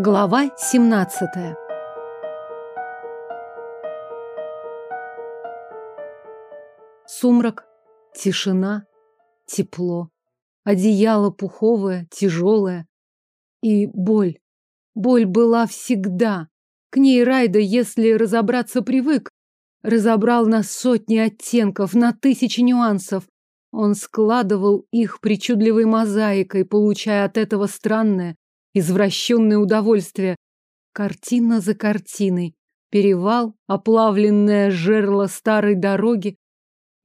Глава 17 Сумрак, тишина, тепло. Одеяло пуховое, тяжелое. И боль. Боль была всегда. К ней Райда, если разобраться, привык. Разобрал на сотни оттенков, на тысячи нюансов. Он складывал их причудливой мозаикой, получая от этого странное, извращенное удовольствие. Картина за картиной. Перевал, оплавленное жерло старой дороги.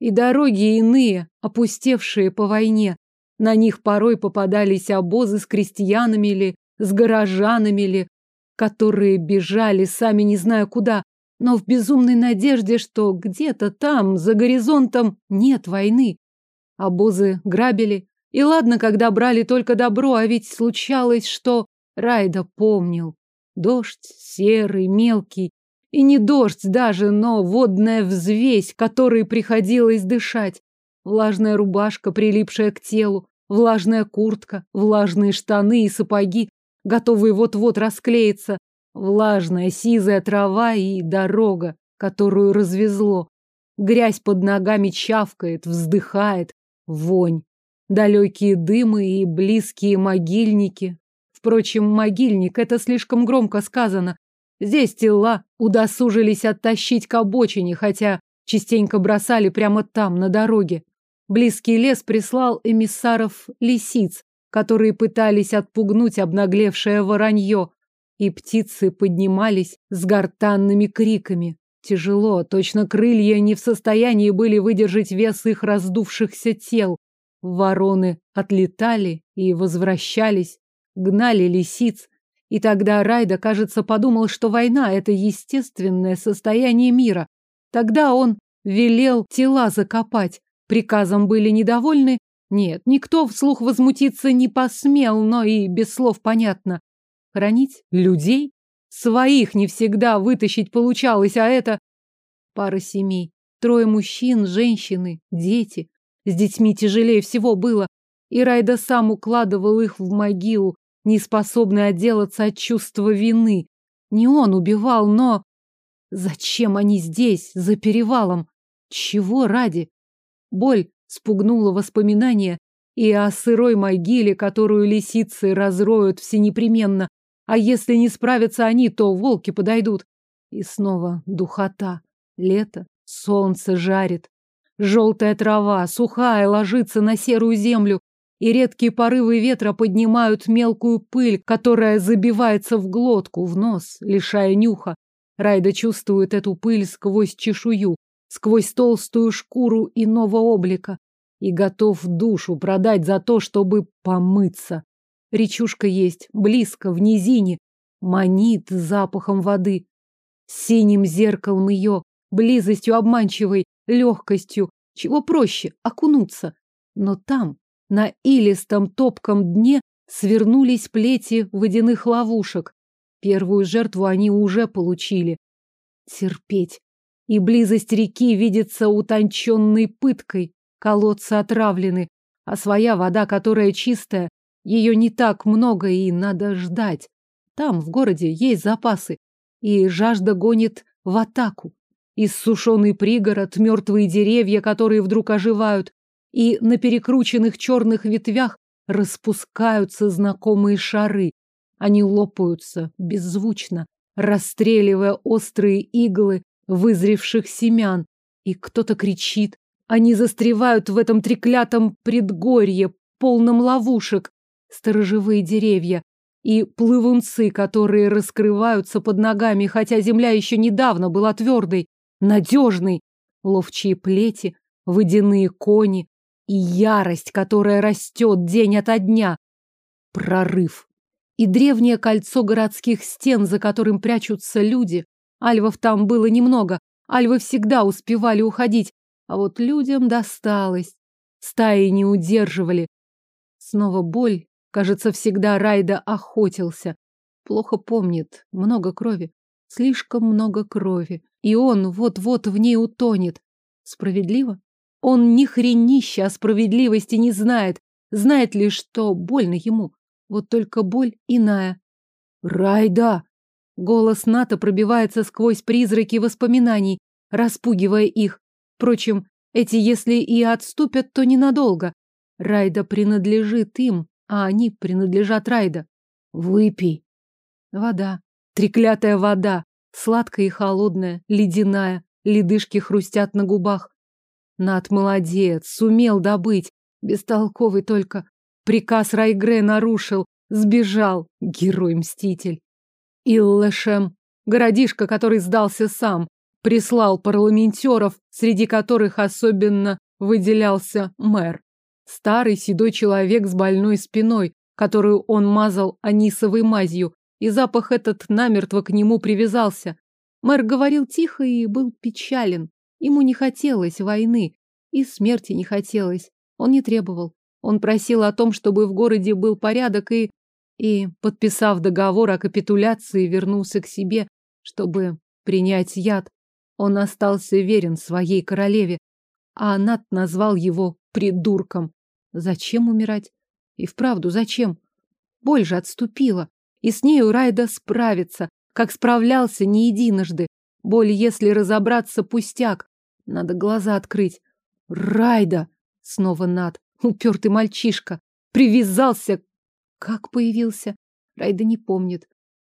И дороги иные, опустевшие по войне. На них порой попадались обозы с крестьянами или с горожанами ли, которые бежали, сами не зная куда, но в безумной надежде, что где-то там, за горизонтом, нет войны. Обозы грабили. И ладно, когда брали только добро, а ведь случалось, что Райда помнил. Дождь серый, мелкий. И не дождь даже, но водная взвесь, которой приходилось дышать. Влажная рубашка, прилипшая к телу, влажная куртка, влажные штаны и сапоги, готовые вот-вот расклеиться, влажная сизая трава и дорога, которую развезло. Грязь под ногами чавкает, вздыхает, вонь. Далекие дымы и близкие могильники. Впрочем, могильник — это слишком громко сказано. Здесь тела удосужились оттащить к обочине, хотя частенько бросали прямо там, на дороге. Близкий лес прислал эмиссаров лисиц, которые пытались отпугнуть обнаглевшее воронье, и птицы поднимались с гортанными криками. Тяжело, точно крылья не в состоянии были выдержать вес их раздувшихся тел. Вороны отлетали и возвращались, гнали лисиц, и тогда Райда, кажется, подумал, что война — это естественное состояние мира. Тогда он велел тела закопать. Приказом были недовольны, нет, никто вслух возмутиться не посмел, но и без слов понятно. Хранить людей? Своих не всегда вытащить получалось, а это... Пара семей. Трое мужчин, женщины, дети. С детьми тяжелее всего было. И Райда сам укладывал их в могилу, не способный отделаться от чувства вины. Не он убивал, но... Зачем они здесь, за перевалом? Чего ради? Боль спугнуло воспоминание и о сырой могиле, которую лисицы разроют всенепременно, а если не справятся они, то волки подойдут. И снова духота. Лето, солнце жарит. Желтая трава, сухая, ложится на серую землю, и редкие порывы ветра поднимают мелкую пыль, которая забивается в глотку, в нос, лишая нюха. Райда чувствует эту пыль сквозь чешую, сквозь толстую шкуру иного облика и готов душу продать за то, чтобы помыться. Речушка есть, близко, в низине, манит запахом воды, синим зеркалом ее, близостью обманчивой, легкостью, чего проще, окунуться. Но там, на илистом топком дне, свернулись плети водяных ловушек. Первую жертву они уже получили. Терпеть. И близость реки видится утонченной пыткой, колодцы отравлены, а своя вода, которая чистая, ее не так много и надо ждать. Там, в городе, есть запасы, и жажда гонит в атаку. Иссушенный пригород, мертвые деревья, которые вдруг оживают, и на перекрученных черных ветвях распускаются знакомые шары. Они лопаются беззвучно, расстреливая острые иглы вызревших семян. И кто-то кричит, они застревают в этом треклятом предгорье, полном ловушек, сторожевые деревья и плывунцы, которые раскрываются под ногами, хотя земля еще недавно была твердой, надежной, ловчие плети, водяные кони и ярость, которая растет день ото дня. Прорыв. И древнее кольцо городских стен, за которым прячутся люди. Альвов там было немного. Альвы всегда успевали уходить, а вот людям досталось. Стаи не удерживали. Снова боль. Кажется, всегда Райда охотился. Плохо помнит. Много крови. Слишком много крови. И он вот-вот в ней утонет. Справедливо? Он ни хренища о справедливости не знает. Знает лишь, что больно ему. Вот только боль иная. Райда! Голос Ната пробивается сквозь призраки воспоминаний, распугивая их. Впрочем, эти, если и отступят, то ненадолго. Райда принадлежит им, а они принадлежат Райда. Выпей. Вода. Треклятая вода. Сладкая и холодная, ледяная. Ледышки хрустят на губах. Над молодец, сумел добыть. Бестолковый только. Приказ Райгре нарушил. Сбежал. Герой-мститель. Иллэшем. Городишко, который сдался сам. Прислал парламентеров, среди которых особенно выделялся мэр. Старый седой человек с больной спиной, которую он мазал анисовой мазью, и запах этот намертво к нему привязался. Мэр говорил тихо и был печален. Ему не хотелось войны, и смерти не хотелось. Он не требовал. Он просил о том, чтобы в городе был порядок и... И, подписав договор о капитуляции, вернулся к себе, чтобы принять яд. Он остался верен своей королеве, а Анат назвал его придурком. Зачем умирать? И вправду, зачем? Боль же отступила, и с нею Райда справится, как справлялся не единожды. Боль, если разобраться, пустяк. Надо глаза открыть. Райда! Снова Над. Упертый мальчишка. Привязался. Как появился? Райда не помнит.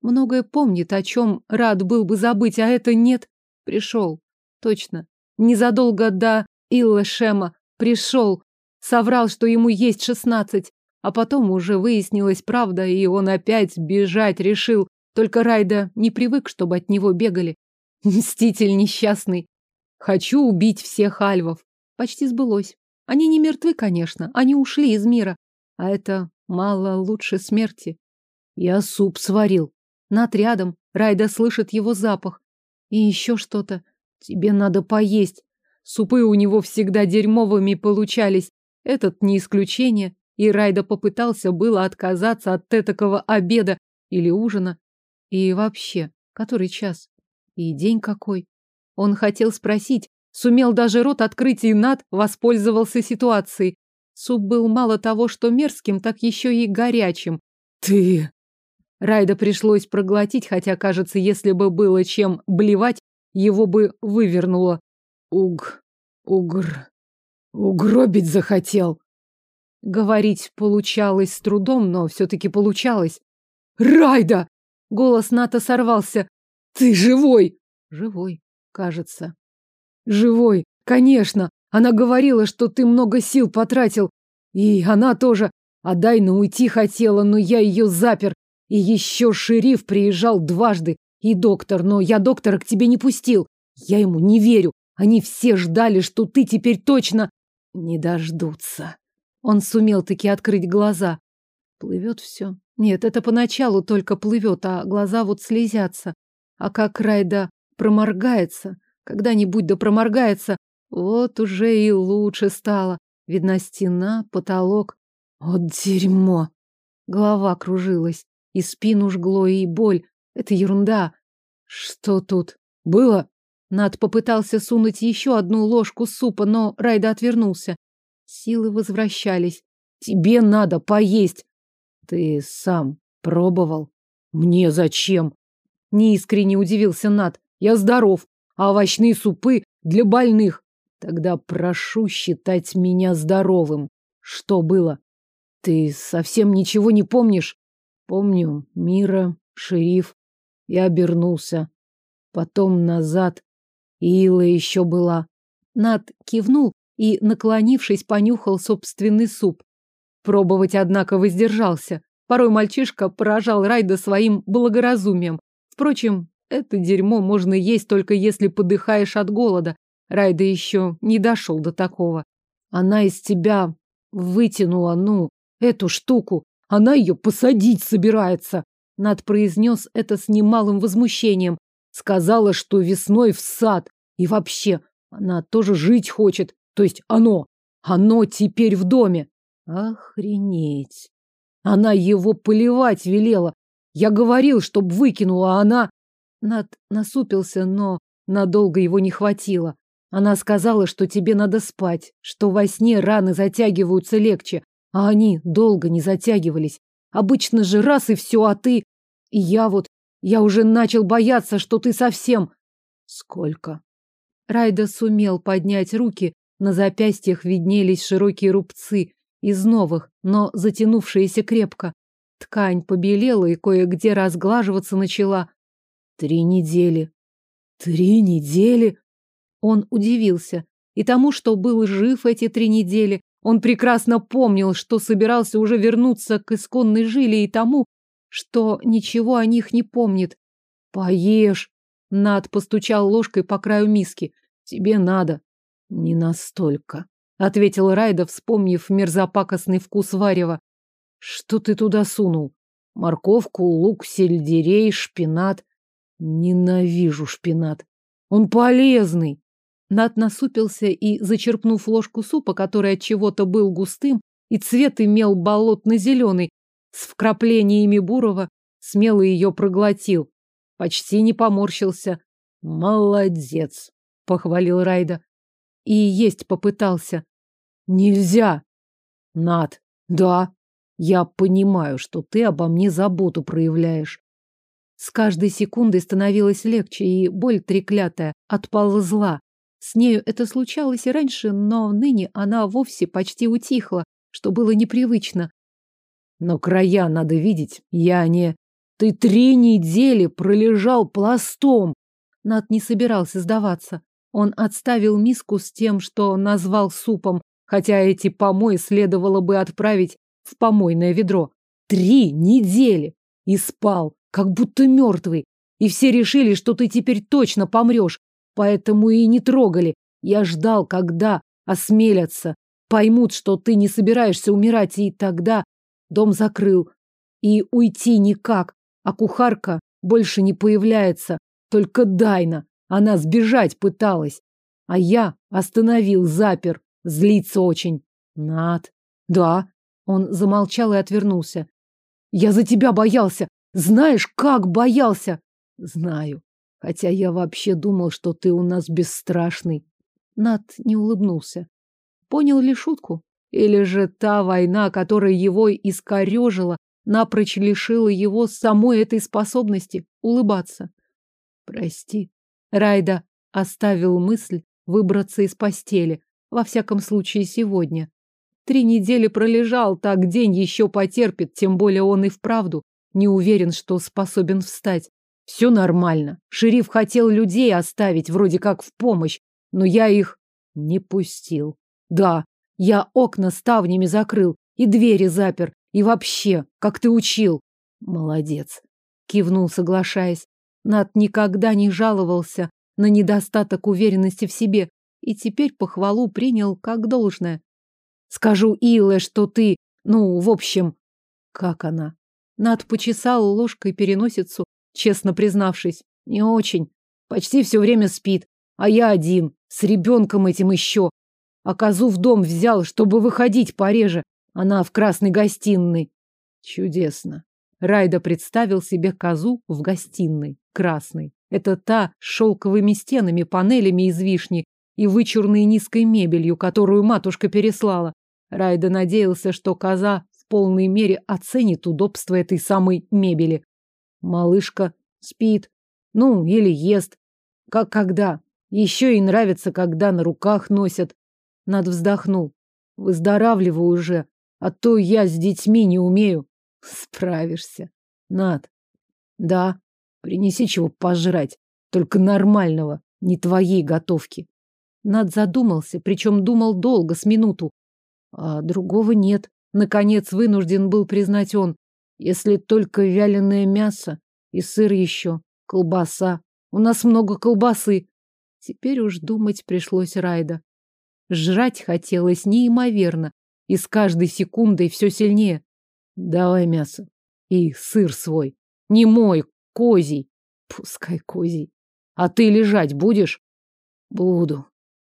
Многое помнит, о чем рад был бы забыть, а это нет. Пришел. Точно. Незадолго до Иллэшема пришел. Соврал, что ему есть шестнадцать. А потом уже выяснилась правда, и он опять бежать решил. Только Райда не привык, чтобы от него бегали. Мститель несчастный. Хочу убить всех альвов. Почти сбылось. Они не мертвы, конечно. Они ушли из мира. А это мало лучше смерти. Я суп сварил. Над рядом. Райда слышит его запах. И еще что-то. Тебе надо поесть. Супы у него всегда дерьмовыми получались. Этот не исключение. И Райда попытался было отказаться от этакого обеда или ужина. И вообще, который час? И день какой. Он хотел спросить, сумел даже рот открыть, и Над воспользовался ситуацией. Суп был мало того, что мерзким, так еще и горячим. Ты... Райда пришлось проглотить, хотя, кажется, если бы было чем блевать, его бы вывернуло. Уг... Угр... Угробить захотел. Говорить получалось с трудом, но все-таки получалось. «Райда!» Голос Ната сорвался. Ты живой? Живой, кажется. Живой, конечно. Она говорила, что ты много сил потратил. И она тоже. А Дайна уйти хотела, но я ее запер. И еще шериф приезжал дважды. И доктор, но я доктора к тебе не пустил. Я ему не верю. Они все ждали, что ты теперь точно... Не дождутся. Он сумел таки открыть глаза. Плывет все. Нет, это поначалу только плывет, а глаза вот слезятся. А как Райда проморгается, когда-нибудь да проморгается, вот уже и лучше стало. Видна стена, потолок. Вот дерьмо! Голова кружилась, и спину жгло, и боль. Это ерунда. Что тут было? Над попытался сунуть еще одну ложку супа, но Райда отвернулся. Силы возвращались. Тебе надо поесть. Ты сам пробовал? Мне зачем? Неискренне удивился Над. Я здоров, а овощные супы для больных. Тогда прошу считать меня здоровым. Что было? Ты совсем ничего не помнишь? Помню Мира, шериф. Я обернулся. Потом назад. Ила еще была. Над кивнул и, наклонившись, понюхал собственный суп. Пробовать, однако, воздержался. Порой мальчишка поражал Райда своим благоразумием. Впрочем, это дерьмо можно есть только если подыхаешь от голода. Райда еще не дошел до такого. Она из тебя вытянула, ну, эту штуку. Она ее посадить собирается. Над произнес это с немалым возмущением. Сказала, что весной в сад. И вообще, она тоже жить хочет. То есть оно. Оно теперь в доме. Охренеть. Она его поливать велела. Я говорил, чтоб выкинула, а она... Над насупился, но надолго его не хватило. Она сказала, что тебе надо спать, что во сне раны затягиваются легче, а они долго не затягивались. Обычно же раз и все, а ты... И я вот, я уже начал бояться, что ты совсем... Сколько? Райда сумел поднять руки, на запястьях виднелись широкие рубцы, из новых, но затянувшиеся крепко. Ткань побелела и кое-где разглаживаться начала. Три недели. Три недели? Он удивился. И тому, что был жив эти три недели, он прекрасно помнил, что собирался уже вернуться к исконной жиле и тому, что ничего о них не помнит. Поешь. Над постучал ложкой по краю миски. Тебе надо. Не настолько, ответил Райда, вспомнив мерзопакостный вкус варева. Что ты туда сунул? Морковку, лук, сельдерей, шпинат. Ненавижу шпинат. Он полезный. Над насупился и, зачерпнув ложку супа, который от чего-то был густым и цвет имел болотно-зеленый, с вкраплениями бурого, смело ее проглотил. Почти не поморщился. Молодец, похвалил Райда. И есть попытался. Нельзя. Над. Да. Я понимаю, что ты обо мне заботу проявляешь. С каждой секундой становилось легче, и боль треклятая отползла. С нею это случалось и раньше, но ныне она вовсе почти утихла, что было непривычно. Но края надо видеть, я не... Ты три недели пролежал пластом. Над не собирался сдаваться. Он отставил миску с тем, что назвал супом, хотя эти помои следовало бы отправить в помойное ведро. Три недели! И спал, как будто мертвый. И все решили, что ты теперь точно помрешь. Поэтому и не трогали. Я ждал, когда осмелятся. Поймут, что ты не собираешься умирать, и тогда дом закрыл. И уйти никак. А кухарка больше не появляется. Только Дайна. Она сбежать пыталась. А я остановил, запер. Злится очень. Над. Да. Он замолчал и отвернулся. Я за тебя боялся. Знаешь, как боялся? Знаю. Хотя я вообще думал, что ты у нас бесстрашный. Над не улыбнулся. Понял ли шутку? Или же та война, которая его искорежила, напрочь лишила его самой этой способности улыбаться? Прости. Райда оставил мысль выбраться из постели, во всяком случае сегодня. Три недели пролежал, так день еще потерпит, тем более он и вправду не уверен, что способен встать. Все нормально. Шериф хотел людей оставить, вроде как в помощь, но я их не пустил. Да, я окна ставнями закрыл и двери запер, и вообще, как ты учил. Молодец. Кивнул, соглашаясь. Над никогда не жаловался на недостаток уверенности в себе и теперь похвалу принял как должное. Скажу Илэ, что ты, ну, в общем... Как она? Над почесал ложкой переносицу, честно признавшись. Не очень. Почти все время спит. А я один, с ребенком этим еще. А козу в дом взял, чтобы выходить пореже. Она в красной гостиной. Чудесно. Райда представил себе козу в гостиной, красной. Это та с шелковыми стенами, панелями из вишни и вычурной низкой мебелью, которую матушка переслала. Райда надеялся, что коза в полной мере оценит удобство этой самой мебели. Малышка спит, ну, или ест. Как когда. Еще и нравится, когда на руках носят. Над вздохнул. Выздоравливаю уже, а то я с детьми не умею. Справишься. Над. Да, принеси чего пожрать. Только нормального, не твоей готовки. Над задумался, причем думал долго, с минуту. А другого нет. Наконец вынужден был признать он. Если только вяленое мясо и сыр еще, колбаса. У нас много колбасы. Теперь уж думать пришлось Райда. Жрать хотелось неимоверно, и с каждой секундой все сильнее. Давай мясо. И сыр свой. Не мой, козий. Пускай козий. А ты лежать будешь? Буду.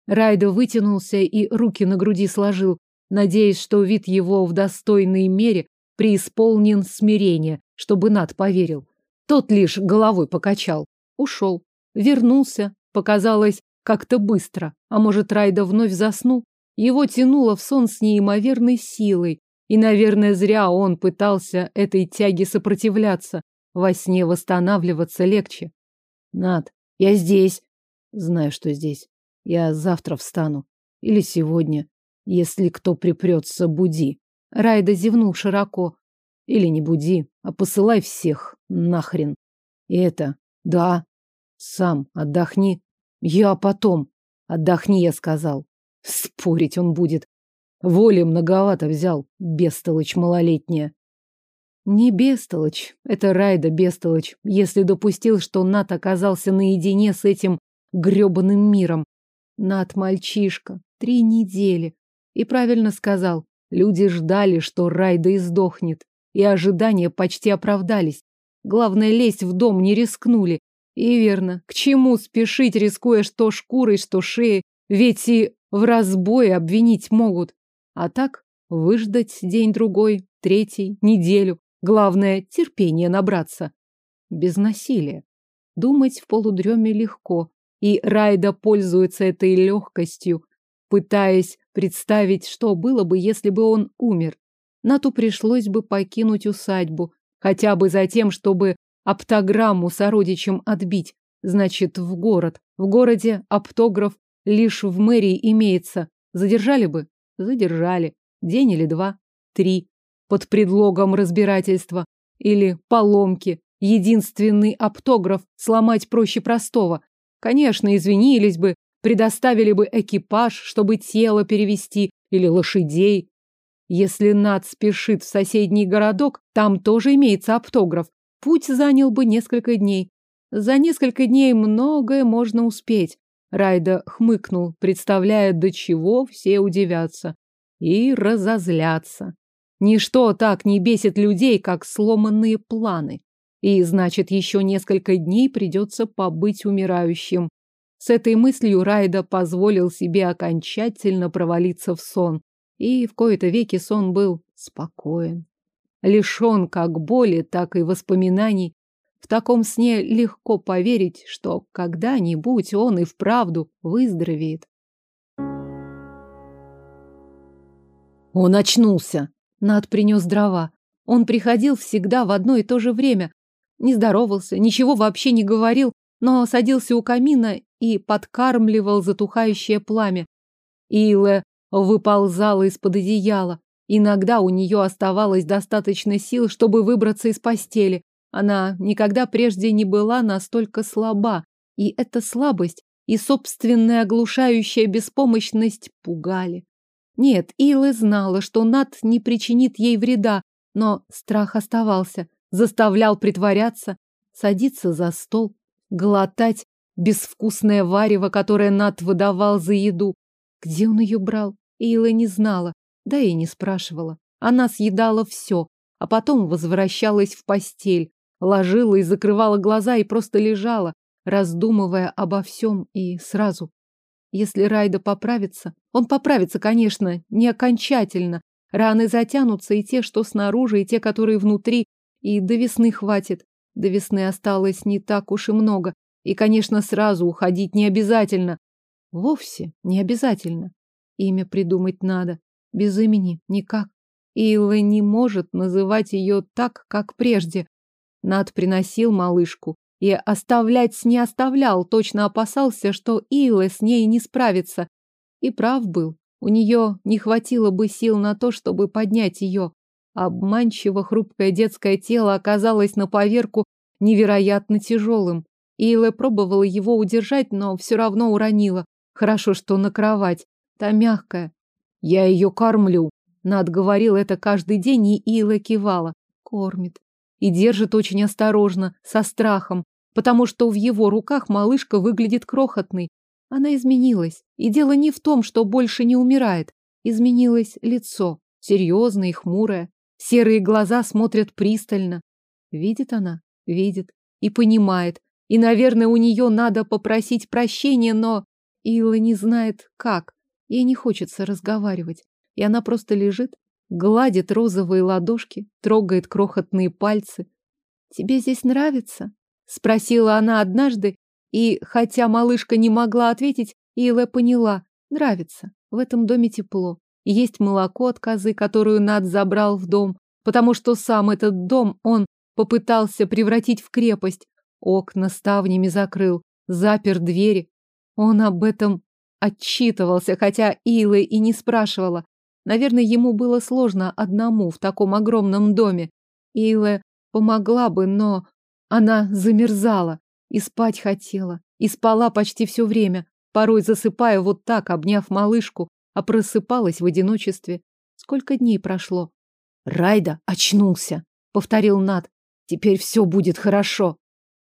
Райда вытянулся и руки на груди сложил, надеясь, что вид его в достойной мере преисполнен смирения, чтобы Над поверил. Тот лишь головой покачал. Ушел. Вернулся. Показалось, как-то быстро. А может, Райда вновь заснул? Его тянуло в сон с неимоверной силой. И, наверное, зря он пытался этой тяге сопротивляться. Во сне восстанавливаться легче. Над, я здесь. Знаю, что здесь. Я завтра встану. Или сегодня. Если кто припрется, буди. Райда зевнул широко. Или не буди, а посылай всех нахрен. И это, да, сам отдохни. Я потом. Отдохни, я сказал. Спорить он будет. Воли многовато взял, бестолочь малолетняя. Не бестолочь, это Райда бестолочь, если допустил, что Нат оказался наедине с этим грёбаным миром. Нат мальчишка, три недели. И правильно сказал, люди ждали, что Райда издохнет, и ожидания почти оправдались. Главное, лезть в дом не рискнули. И верно, к чему спешить, рискуя что шкурой, что шеей, ведь и в разбое обвинить могут. А так выждать день-другой, третий, неделю. Главное, терпение набраться. Без насилия. Думать в полудреме легко. И Райда пользуется этой легкостью, пытаясь представить, что было бы, если бы он умер. Нату пришлось бы покинуть усадьбу, хотя бы за тем, чтобы оптограмму сородичам отбить. Значит, в город. В городе оптограф лишь в мэрии имеется. Задержали бы? Задержали. День или два, три. Под предлогом разбирательства. Или поломки. Единственный оптограф сломать проще простого. Конечно, извинились бы, предоставили бы экипаж, чтобы тело перевести, или лошадей. Если Над спешит в соседний городок, там тоже имеется оптограф. Путь занял бы несколько дней. За несколько дней многое можно успеть. Райда хмыкнул, представляя, до чего все удивятся. И разозлятся. Ничто так не бесит людей, как сломанные планы. И, значит, еще несколько дней придется побыть умирающим. С этой мыслью Райда позволил себе окончательно провалиться в сон. И в кои-то веки сон был спокоен. Лишен как боли, так и воспоминаний. В таком сне легко поверить, что когда-нибудь он и вправду выздоровеет. Он очнулся. Над принес дрова. Он приходил всегда в одно и то же время. Не здоровался, ничего вообще не говорил, но садился у камина и подкармливал затухающее пламя. Илэ выползала из-под одеяла. Иногда у нее оставалось достаточно сил, чтобы выбраться из постели. Она никогда прежде не была настолько слаба, и эта слабость и собственная оглушающая беспомощность пугали. Нет, Илы знала, что Нат не причинит ей вреда, но страх оставался, заставлял притворяться, садиться за стол, глотать безвкусное варево, которое Нат выдавал за еду. Где он ее брал? Ила не знала, да и не спрашивала. Она съедала все, а потом возвращалась в постель, ложила и закрывала глаза и просто лежала, раздумывая обо всем и сразу. Если Райда поправится, он поправится, конечно, не окончательно. Раны затянутся, и те, что снаружи, и те, которые внутри, и до весны хватит. До весны осталось не так уж и много. И, конечно, сразу уходить не обязательно. Вовсе не обязательно. Имя придумать надо. Без имени никак. Илла не может называть ее так, как прежде. Над приносил малышку и оставлять не оставлял, точно опасался, что Илла с ней не справится. И прав был. У нее не хватило бы сил на то, чтобы поднять ее. Обманчиво хрупкое детское тело оказалось на поверку невероятно тяжелым. Илла пробовала его удержать, но все равно уронила. Хорошо, что на кровать. Та мягкая. Я ее кормлю. Над говорил это каждый день, и Илла кивала. Кормит. И держит очень осторожно, со страхом, потому что в его руках малышка выглядит крохотной. Она изменилась. И дело не в том, что больше не умирает. Изменилось лицо, серьезное и хмурое. Серые глаза смотрят пристально. Видит она? Видит. И понимает. И, наверное, у нее надо попросить прощения, но Илла не знает, как. Ей не хочется разговаривать, и она просто лежит, гладит розовые ладошки, трогает крохотные пальцы. «Тебе здесь нравится?» — спросила она однажды, и, хотя малышка не могла ответить, Илэ поняла — нравится. В этом доме тепло. Есть молоко от козы, которую Над забрал в дом, потому что сам этот дом он попытался превратить в крепость. Окна ставнями закрыл, запер двери. Он об этом отчитывался, хотя Ила и не спрашивала. Наверное, ему было сложно одному в таком огромном доме. Ила помогла бы, но она замерзала и спать хотела, и спала почти все время, порой засыпая вот так, обняв малышку, а просыпалась в одиночестве. Сколько дней прошло? Райда очнулся, повторил Над. Теперь все будет хорошо.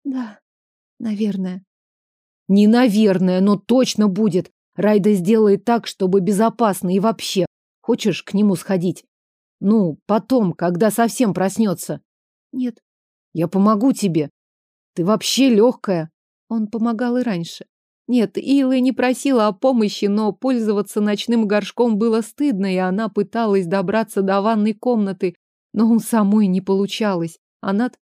Да, наверное. Не наверное, но точно будет. Райда сделает так, чтобы безопасно и вообще. Хочешь к нему сходить? Ну, потом, когда совсем проснется. Нет. Я помогу тебе. Ты вообще легкая. Он помогал и раньше. Нет, Илла не просила о помощи, но пользоваться ночным горшком было стыдно, и она пыталась добраться до ванной комнаты, но у самой не получалось. А над...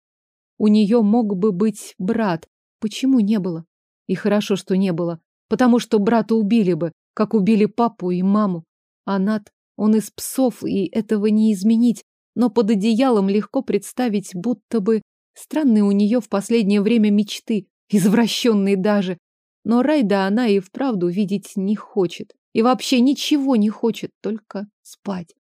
У нее мог бы быть брат. Почему не было? И хорошо, что не было. Потому что брата убили бы, как убили папу и маму. А Над, он из псов, и этого не изменить. Но под одеялом легко представить, будто бы странные у нее в последнее время мечты, извращенные даже. Но Райда она и вправду видеть не хочет. И вообще ничего не хочет, только спать.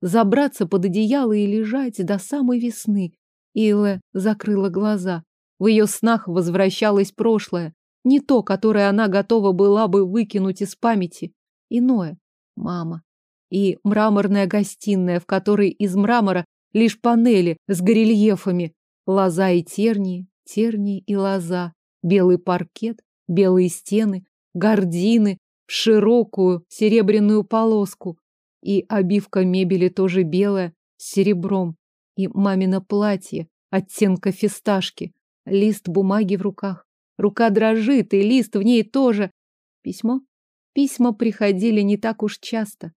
Забраться под одеяло и лежать до самой весны. Илэ закрыла глаза. В ее снах возвращалось прошлое. Не то, которое она готова была бы выкинуть из памяти. Иное. Мама. И мраморная гостиная, в которой из мрамора лишь панели с горельефами. Лоза и тернии, тернии и лоза. Белый паркет, белые стены, гардины в широкую серебряную полоску. И обивка мебели тоже белая, с серебром. И мамино платье, оттенка фисташки. Лист бумаги в руках. Рука дрожит, и лист в ней тоже. Письмо? Письма приходили не так уж часто.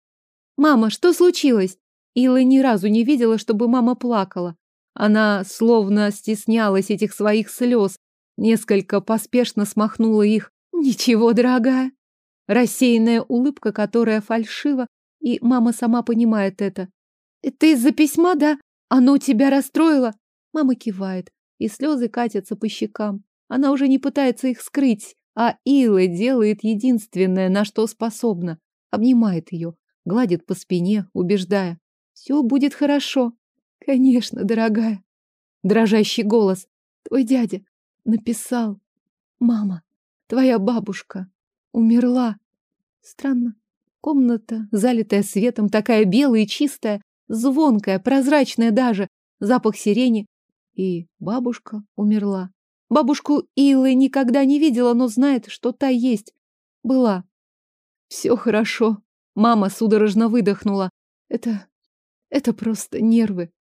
«Мама, что случилось?» Ила ни разу не видела, чтобы мама плакала. Она словно стеснялась этих своих слез, Несколько поспешно смахнула их. Ничего, дорогая. Рассеянная улыбка, которая фальшива, и мама сама понимает это. Ты из-за письма, да? Оно тебя расстроило? Мама кивает, и слезы катятся по щекам. Она уже не пытается их скрыть, а Ила делает единственное, на что способна. Обнимает ее, гладит по спине, убеждая. Все будет хорошо. Конечно, дорогая. Дрожащий голос. Твой дядя, написал. Мама, твоя бабушка умерла. Странно. Комната, залитая светом, такая белая и чистая, звонкая, прозрачная даже, запах сирени. И бабушка умерла. Бабушку Илы никогда не видела, но знает, что та есть. Была. Все хорошо. Мама судорожно выдохнула. Это... это просто нервы.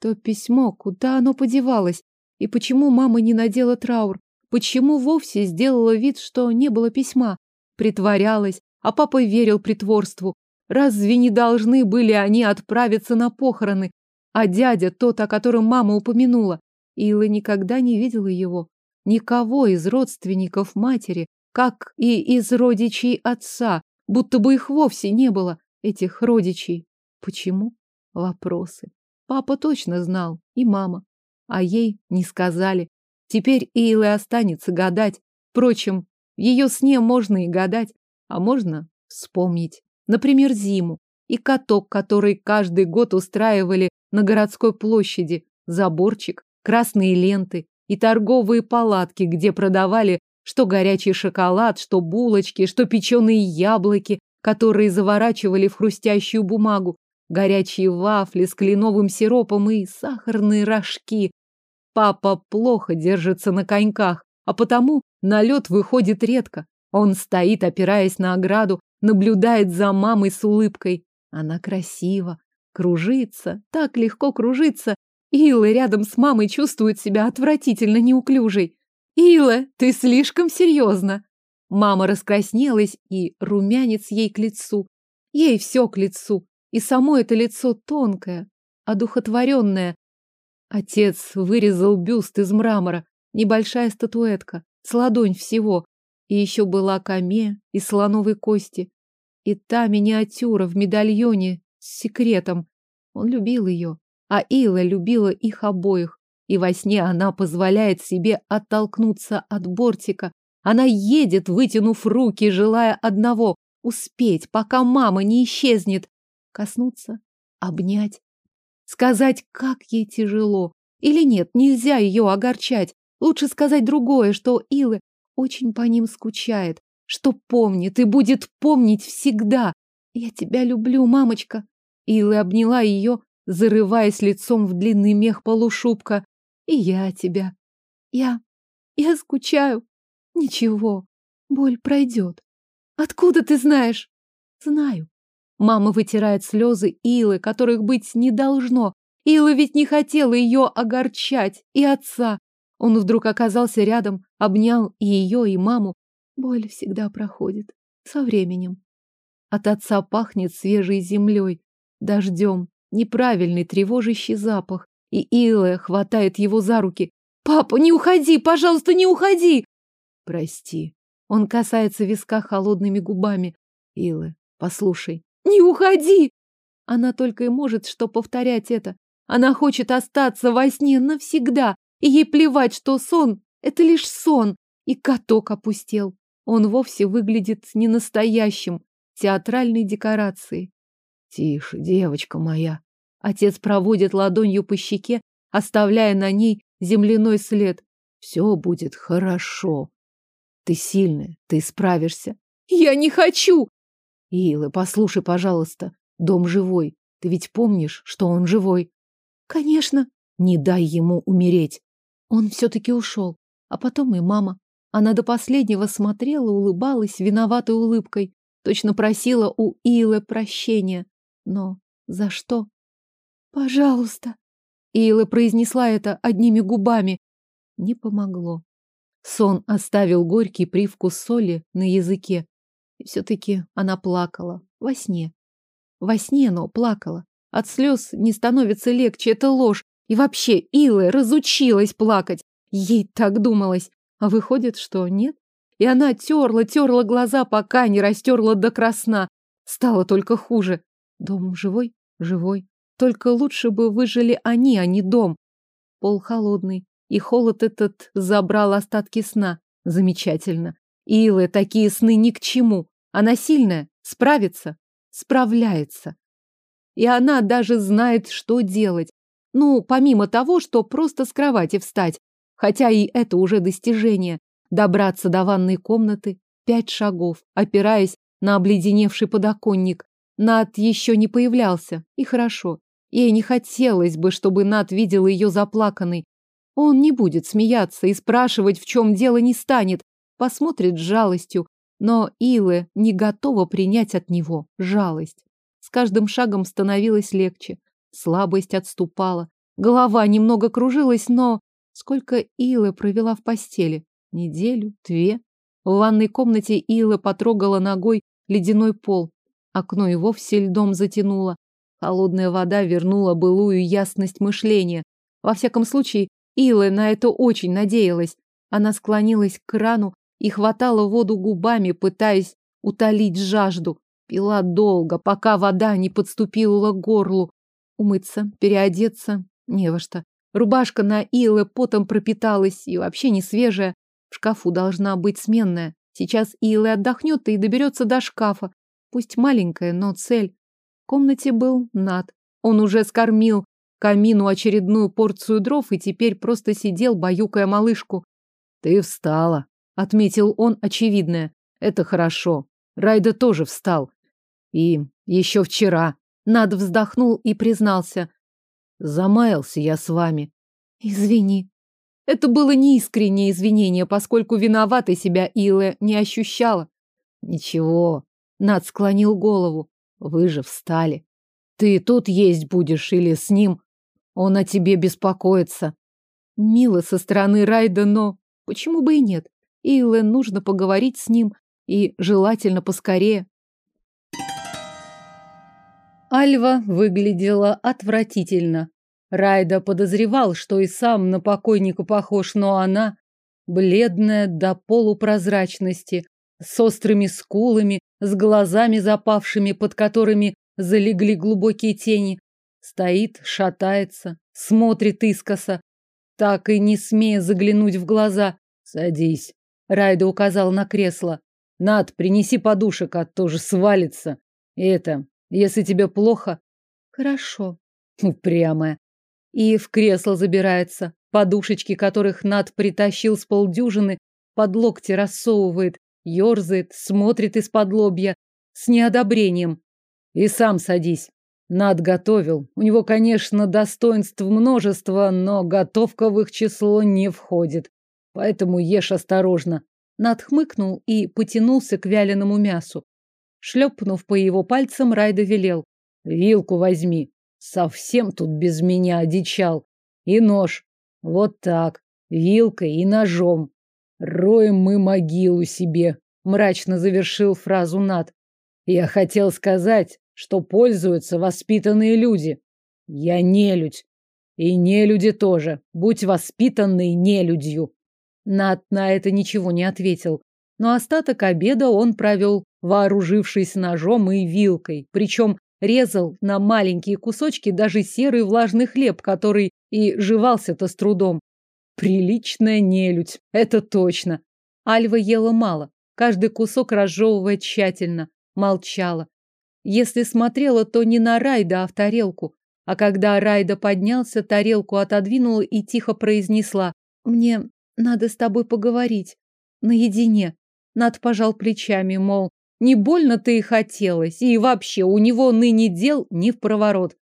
То письмо, куда оно подевалось? И почему мама не надела траур? Почему вовсе сделала вид, что не было письма? Притворялась, а папа верил притворству. Разве не должны были они отправиться на похороны? А дядя, тот, о котором мама упомянула, Илла никогда не видела его. Никого из родственников матери, как и из родичей отца, будто бы их вовсе не было, этих родичей. Почему? Вопросы. Папа точно знал, и мама а ей не сказали. Теперь Эйле останется гадать. Впрочем, в ее сне можно и гадать, а можно вспомнить. Например, зиму и каток, который каждый год устраивали на городской площади, заборчик, красные ленты и торговые палатки, где продавали что горячий шоколад, что булочки, что печеные яблоки, которые заворачивали в хрустящую бумагу, горячие вафли с кленовым сиропом и сахарные рожки, Папа плохо держится на коньках, а потому на лед выходит редко. Он стоит, опираясь на ограду, наблюдает за мамой с улыбкой. Она красива, кружится, так легко кружится. Илла рядом с мамой чувствует себя отвратительно неуклюжей. «Илла, ты слишком серьезно!» Мама раскраснелась, и румянец ей к лицу. Ей все к лицу, и само это лицо тонкое, одухотворенное, Отец вырезал бюст из мрамора, небольшая статуэтка, с ладонь всего. И еще была каме из слоновой кости. И та миниатюра в медальоне с секретом. Он любил ее, а Ила любила их обоих. И во сне она позволяет себе оттолкнуться от бортика. Она едет, вытянув руки, желая одного — успеть, пока мама не исчезнет. Коснуться, обнять, сказать, как ей тяжело. Или нет, нельзя ее огорчать. Лучше сказать другое, что Илы очень по ним скучает, что помнит и будет помнить всегда. Я тебя люблю, мамочка. Илы обняла ее, зарываясь лицом в длинный мех полушубка. И я тебя. Я... я скучаю. Ничего, боль пройдет. Откуда ты знаешь? Знаю. Мама вытирает слезы Илы, которых быть не должно. Ила ведь не хотела ее огорчать, и отца. Он вдруг оказался рядом, обнял и ее, и маму. Боль всегда проходит. Со временем. От отца пахнет свежей землей, дождем, неправильный тревожащий запах и Илая хватает его за руки. «Папа, не уходи! Пожалуйста, не уходи!» «Прости». Он касается виска холодными губами. «Илы, послушай». «Не уходи!» Она только и может что повторять это. Она хочет остаться во сне навсегда, и ей плевать, что сон — это лишь сон, и каток опустел. Он вовсе выглядит не настоящим, театральной декорацией. Тише, девочка моя. Отец проводит ладонью по щеке, оставляя на ней земляной след. Все будет хорошо. Ты сильная, ты справишься. Я не хочу! Ила, послушай, пожалуйста, дом живой. Ты ведь помнишь, что он живой? Конечно. Не дай ему умереть. Он все-таки ушел. А потом и мама. Она до последнего смотрела, улыбалась виноватой улыбкой. Точно просила у Илы прощения. Но за что? Пожалуйста. Ила произнесла это одними губами. Не помогло. Сон оставил горький привкус соли на языке. И все-таки она плакала. Во сне. Во сне, но плакала. От слез не становится легче, это ложь. И вообще, Ила разучилась плакать. Ей так думалось. А выходит, что нет. И она терла, терла глаза, пока не растерла до красна. Стало только хуже. Дом живой? Живой. Только лучше бы выжили они, а не дом. Пол холодный, и холод этот забрал остатки сна. Замечательно. Илы такие сны ни к чему. Она сильная, справится, справляется. И она даже знает, что делать. Ну, помимо того, что просто с кровати встать. Хотя и это уже достижение. Добраться до ванной комнаты пять шагов, опираясь на обледеневший подоконник. Над еще не появлялся, и хорошо. Ей не хотелось бы, чтобы Над видел ее заплаканной. Он не будет смеяться и спрашивать, в чем дело не станет. Посмотрит с жалостью. Но Илэ не готова принять от него жалость. С каждым шагом становилось легче. Слабость отступала. Голова немного кружилась, но... Сколько Илэ провела в постели? Неделю? Две? В ванной комнате Илэ потрогала ногой ледяной пол. Окно и вовсе льдом затянуло. Холодная вода вернула былую ясность мышления. Во всяком случае, Ила на это очень надеялась. Она склонилась к крану и хватала воду губами, пытаясь утолить жажду. Пила долго, пока вода не подступила к горлу. Умыться, переодеться не во что. Рубашка на Иле потом пропиталась и вообще не свежая. В шкафу должна быть сменная. Сейчас Илэ отдохнет и доберется до шкафа. Пусть маленькая, но цель комнате был Над. Он уже скормил камину очередную порцию дров и теперь просто сидел, баюкая малышку. «Ты встала», — отметил он очевидное. «Это хорошо. Райда тоже встал. И еще вчера». Над вздохнул и признался. «Замаялся я с вами». «Извини». Это было неискреннее извинение, поскольку виноватой себя Илэ не ощущала. «Ничего». Над склонил голову. Вы же встали. Ты тут есть будешь или с ним? Он о тебе беспокоится. Мило со стороны Райда, но почему бы и нет? Илэн нужно поговорить с ним, и желательно поскорее. Альва выглядела отвратительно. Райда подозревал, что и сам на покойника похож, но она, бледная до полупрозрачности, с острыми скулами, с глазами запавшими, под которыми залегли глубокие тени. Стоит, шатается, смотрит искоса. так и не смея заглянуть в глаза. Садись. Райда указал на кресло. Над, принеси подушек, а то же свалится. И это, если тебе плохо... Хорошо. Упрямая. И в кресло забирается. Подушечки, которых Над притащил с полдюжины, под локти рассовывает, ерзает, смотрит из-под лобья с неодобрением. И сам садись. Над готовил. У него, конечно, достоинств множество, но готовка в их число не входит. Поэтому ешь осторожно. Над хмыкнул и потянулся к вяленому мясу. Шлепнув по его пальцам, Райда велел. Вилку возьми. Совсем тут без меня одичал. И нож. Вот так. Вилкой и ножом. Роем мы могилу себе. Мрачно завершил фразу Над. Я хотел сказать, что пользуются воспитанные люди. Я нелюдь. И нелюди тоже. Будь воспитанный нелюдью. Над на это ничего не ответил. Но остаток обеда он провел, вооружившись ножом и вилкой. Причем резал на маленькие кусочки даже серый влажный хлеб, который и жевался-то с трудом. Приличная нелюдь, это точно. Альва ела мало, каждый кусок разжевывая тщательно, молчала. Если смотрела, то не на Райда, а в тарелку. А когда Райда поднялся, тарелку отодвинула и тихо произнесла. «Мне надо с тобой поговорить. Наедине». Над пожал плечами, мол, не больно-то и хотелось, и вообще у него ныне дел не в проворот.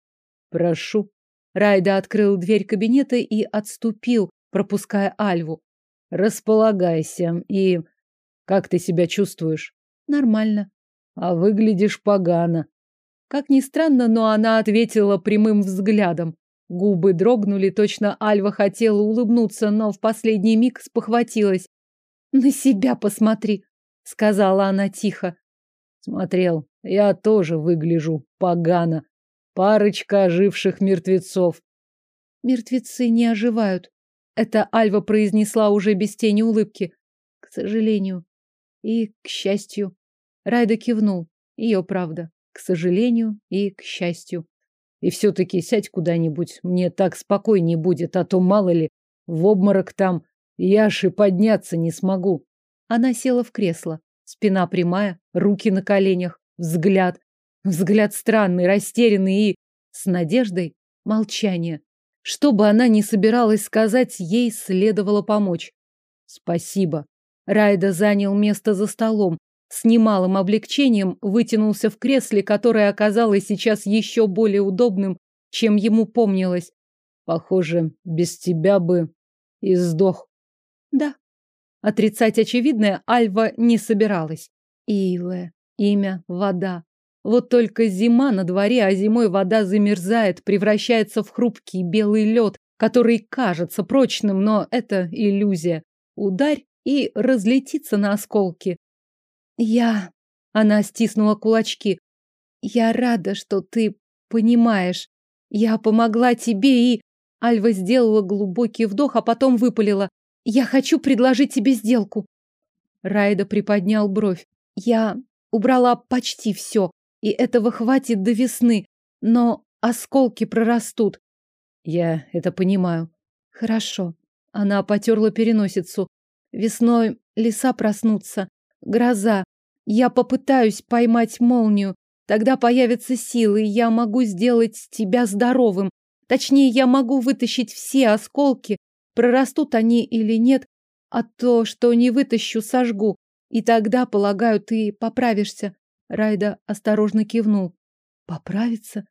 «Прошу». Райда открыл дверь кабинета и отступил, пропуская Альву. «Располагайся. И как ты себя чувствуешь?» «Нормально». «А выглядишь погано». Как ни странно, но она ответила прямым взглядом. Губы дрогнули, точно Альва хотела улыбнуться, но в последний миг спохватилась. «На себя посмотри», — сказала она тихо. Смотрел. Я тоже выгляжу погано. Парочка оживших мертвецов. Мертвецы не оживают. Это Альва произнесла уже без тени улыбки. К сожалению. И к счастью. Райда кивнул. Ее правда. К сожалению и к счастью. И все-таки сядь куда-нибудь. Мне так спокойнее будет, а то мало ли, в обморок там. Я ж и подняться не смогу. Она села в кресло. Спина прямая, руки на коленях, взгляд. Взгляд странный, растерянный и с надеждой молчание. Что бы она ни собиралась сказать, ей следовало помочь. Спасибо. Райда занял место за столом. С немалым облегчением вытянулся в кресле, которое оказалось сейчас еще более удобным, чем ему помнилось. Похоже, без тебя бы и сдох. Да. Отрицать очевидное Альва не собиралась. Иле, имя, вода. Вот только зима на дворе, а зимой вода замерзает, превращается в хрупкий белый лед, который кажется прочным, но это иллюзия. Ударь и разлетится на осколки. Я... Она стиснула кулачки. Я рада, что ты понимаешь. Я помогла тебе и... Альва сделала глубокий вдох, а потом выпалила. Я хочу предложить тебе сделку. Райда приподнял бровь. Я убрала почти все. И этого хватит до весны. Но осколки прорастут. Я это понимаю. Хорошо. Она потерла переносицу. Весной леса проснутся. Гроза. Я попытаюсь поймать молнию. Тогда появятся силы, и я могу сделать тебя здоровым. Точнее, я могу вытащить все осколки, прорастут они или нет, а то, что не вытащу, сожгу. И тогда, полагаю, ты поправишься. Райда осторожно кивнул. Поправиться?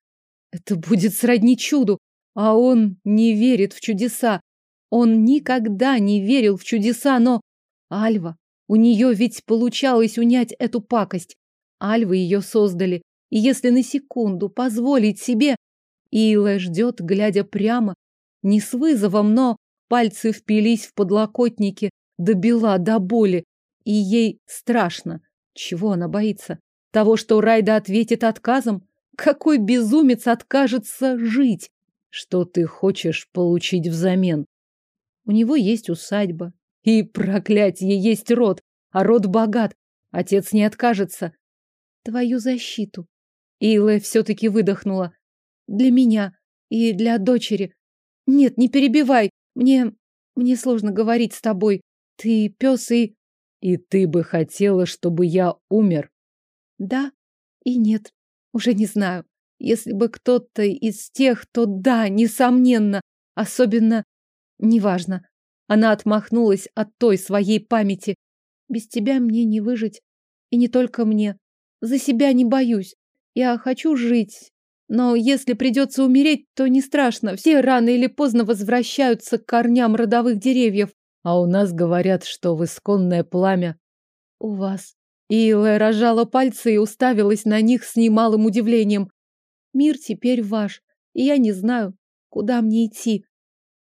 Это будет сродни чуду. А он не верит в чудеса. Он никогда не верил в чудеса, но... Альва, у нее ведь получалось унять эту пакость. Альвы ее создали. И если на секунду позволить себе... Ила ждет, глядя прямо, не с вызовом, но пальцы впились в подлокотники, добила до боли, и ей страшно. Чего она боится? Того, что Райда ответит отказом? Какой безумец откажется жить? Что ты хочешь получить взамен? У него есть усадьба. И, проклятие, есть род. А род богат. Отец не откажется. Твою защиту. Илэ все-таки выдохнула. Для меня и для дочери. Нет, не перебивай. Мне... мне сложно говорить с тобой. Ты пес и... И ты бы хотела, чтобы я умер? Да и нет. Уже не знаю. Если бы кто-то из тех, то да, несомненно. Особенно... Неважно. Она отмахнулась от той своей памяти. Без тебя мне не выжить. И не только мне. За себя не боюсь. Я хочу жить. Но если придется умереть, то не страшно. Все рано или поздно возвращаются к корням родовых деревьев. А у нас говорят, что в исконное пламя. У вас. Илая рожала пальцы и уставилась на них с немалым удивлением. Мир теперь ваш, и я не знаю, куда мне идти.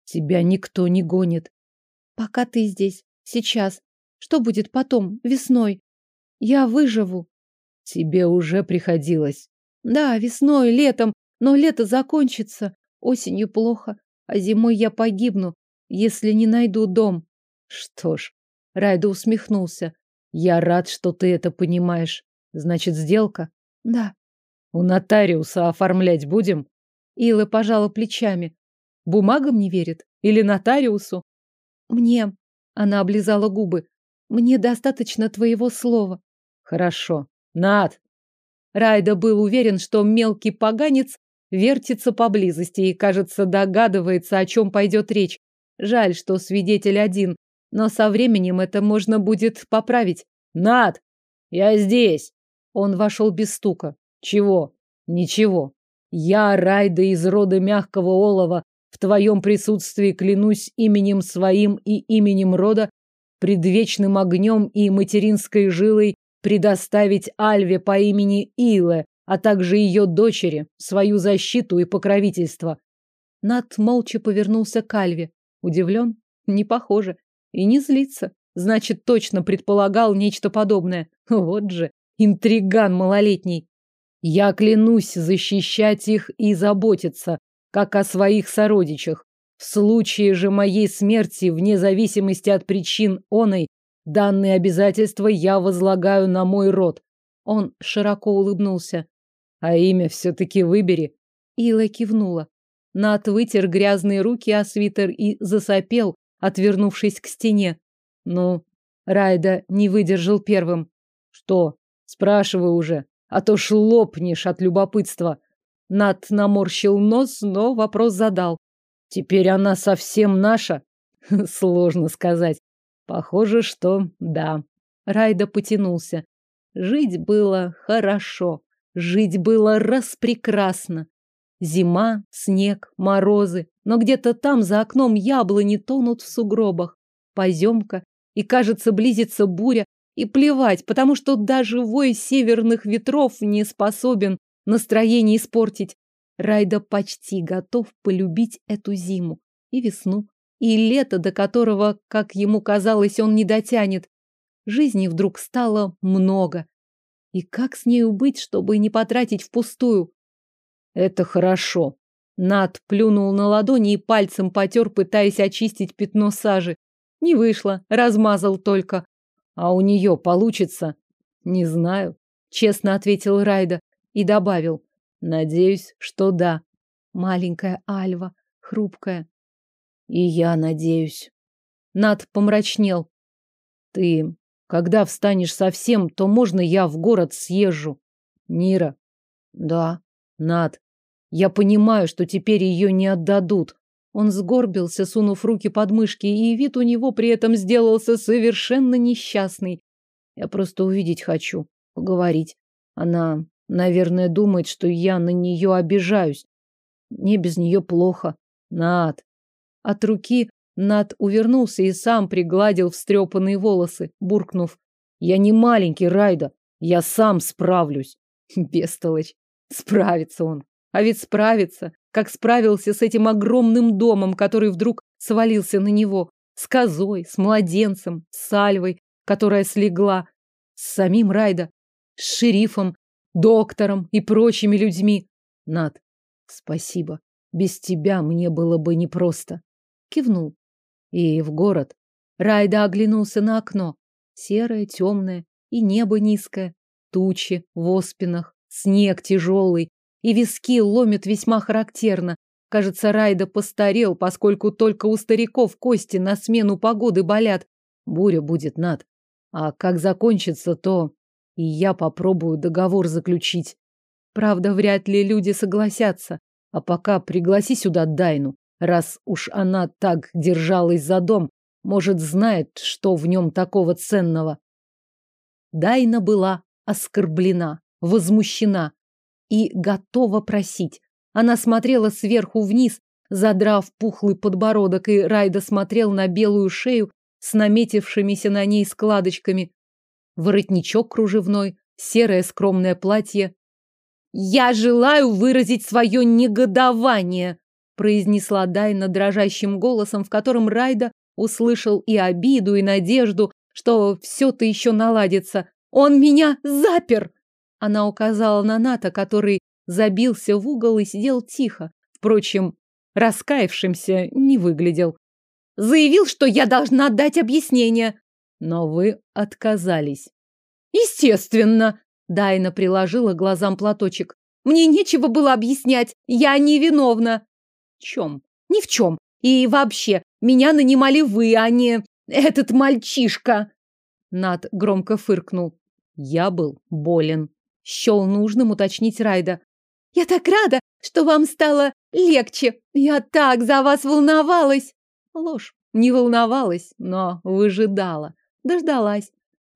Тебя никто не гонит. Пока ты здесь, сейчас. Что будет потом, весной? Я выживу. Тебе уже приходилось. Да, весной, летом, но лето закончится. Осенью плохо, а зимой я погибну, если не найду дом. Что ж, Райда усмехнулся. Я рад, что ты это понимаешь. Значит, сделка? Да. У нотариуса оформлять будем? Ила пожала плечами. Бумагам не верит? Или нотариусу? Мне. Она облизала губы. Мне достаточно твоего слова. Хорошо. Над. Райда был уверен, что мелкий поганец вертится поблизости и, кажется, догадывается, о чем пойдет речь. Жаль, что свидетель один, но со временем это можно будет поправить. Над! Я здесь! Он вошел без стука. Чего? Ничего. Я, Райда из рода мягкого олова, в твоем присутствии клянусь именем своим и именем рода, предвечным огнем и материнской жилой предоставить Альве по имени Иле, а также ее дочери, свою защиту и покровительство. Над молча повернулся к Альве. Удивлен? Не похоже. И не злится. Значит, точно предполагал нечто подобное. Вот же, интриган малолетний. Я клянусь защищать их и заботиться, как о своих сородичах. В случае же моей смерти, вне зависимости от причин оной, данные обязательства я возлагаю на мой род. Он широко улыбнулся. А имя все-таки выбери. Ила кивнула. Нат вытер грязные руки о свитер и засопел, отвернувшись к стене. Ну, Райда не выдержал первым. Что? Спрашивай уже, а то шлопнешь от любопытства. Нат наморщил нос, но вопрос задал. Теперь она совсем наша? Сложно сказать. Похоже, что да. Райда потянулся. Жить было хорошо. Жить было распрекрасно. Зима, снег, морозы, но где-то там за окном яблони тонут в сугробах. Поземка, и, кажется, близится буря, и плевать, потому что даже вой северных ветров не способен настроение испортить. Райда почти готов полюбить эту зиму и весну, и лето, до которого, как ему казалось, он не дотянет. Жизни вдруг стало много. И как с нею быть, чтобы не потратить впустую? Это хорошо. Над плюнул на ладони и пальцем потер, пытаясь очистить пятно сажи. Не вышло, размазал только. А у нее получится? Не знаю, честно ответил Райда и добавил. Надеюсь, что да. Маленькая Альва, хрупкая. И я надеюсь. Над помрачнел. Ты, когда встанешь совсем, то можно я в город съезжу. Нира. Да. Над. Я понимаю, что теперь ее не отдадут. Он сгорбился, сунув руки под мышки, и вид у него при этом сделался совершенно несчастный. Я просто увидеть хочу, поговорить. Она, наверное, думает, что я на нее обижаюсь. Мне без нее плохо. Над. От руки Над увернулся и сам пригладил встрепанные волосы, буркнув. Я не маленький Райда. Я сам справлюсь. Бестолочь. Справится он. А ведь справится, как справился с этим огромным домом, который вдруг свалился на него. С козой, с младенцем, с Сальвой, которая слегла, с самим Райда, с шерифом, доктором и прочими людьми. Над, спасибо. Без тебя мне было бы непросто. Кивнул. И в город. Райда оглянулся на окно. Серое, темное, и небо низкое. Тучи в оспинах, снег тяжелый, и виски ломит весьма характерно. Кажется, Райда постарел, поскольку только у стариков кости на смену погоды болят. Буря будет, Над. А как закончится, то и я попробую договор заключить. Правда, вряд ли люди согласятся. А пока пригласи сюда Дайну. Раз уж она так держалась за дом, может, знает, что в нем такого ценного. Дайна была оскорблена, возмущена и готова просить. Она смотрела сверху вниз, задрав пухлый подбородок, и Райда смотрел на белую шею с наметившимися на ней складочками. Воротничок кружевной, серое скромное платье. «Я желаю выразить свое негодование!» произнесла Дайна дрожащим голосом, в котором Райда услышал и обиду, и надежду, что все-то еще наладится. «Он меня запер!» Она указала на Ната, который забился в угол и сидел тихо. Впрочем, раскаявшимся не выглядел. Заявил, что я должна дать объяснение. Но вы отказались. Естественно. Дайна приложила глазам платочек. Мне нечего было объяснять. Я невиновна. В чем? Ни в чем. И вообще, меня нанимали вы, а не этот мальчишка. Над громко фыркнул. Я был болен. Щел нужным уточнить Райда. Я так рада, что вам стало легче. Я так за вас волновалась. Ложь. Не волновалась, но выжидала. Дождалась.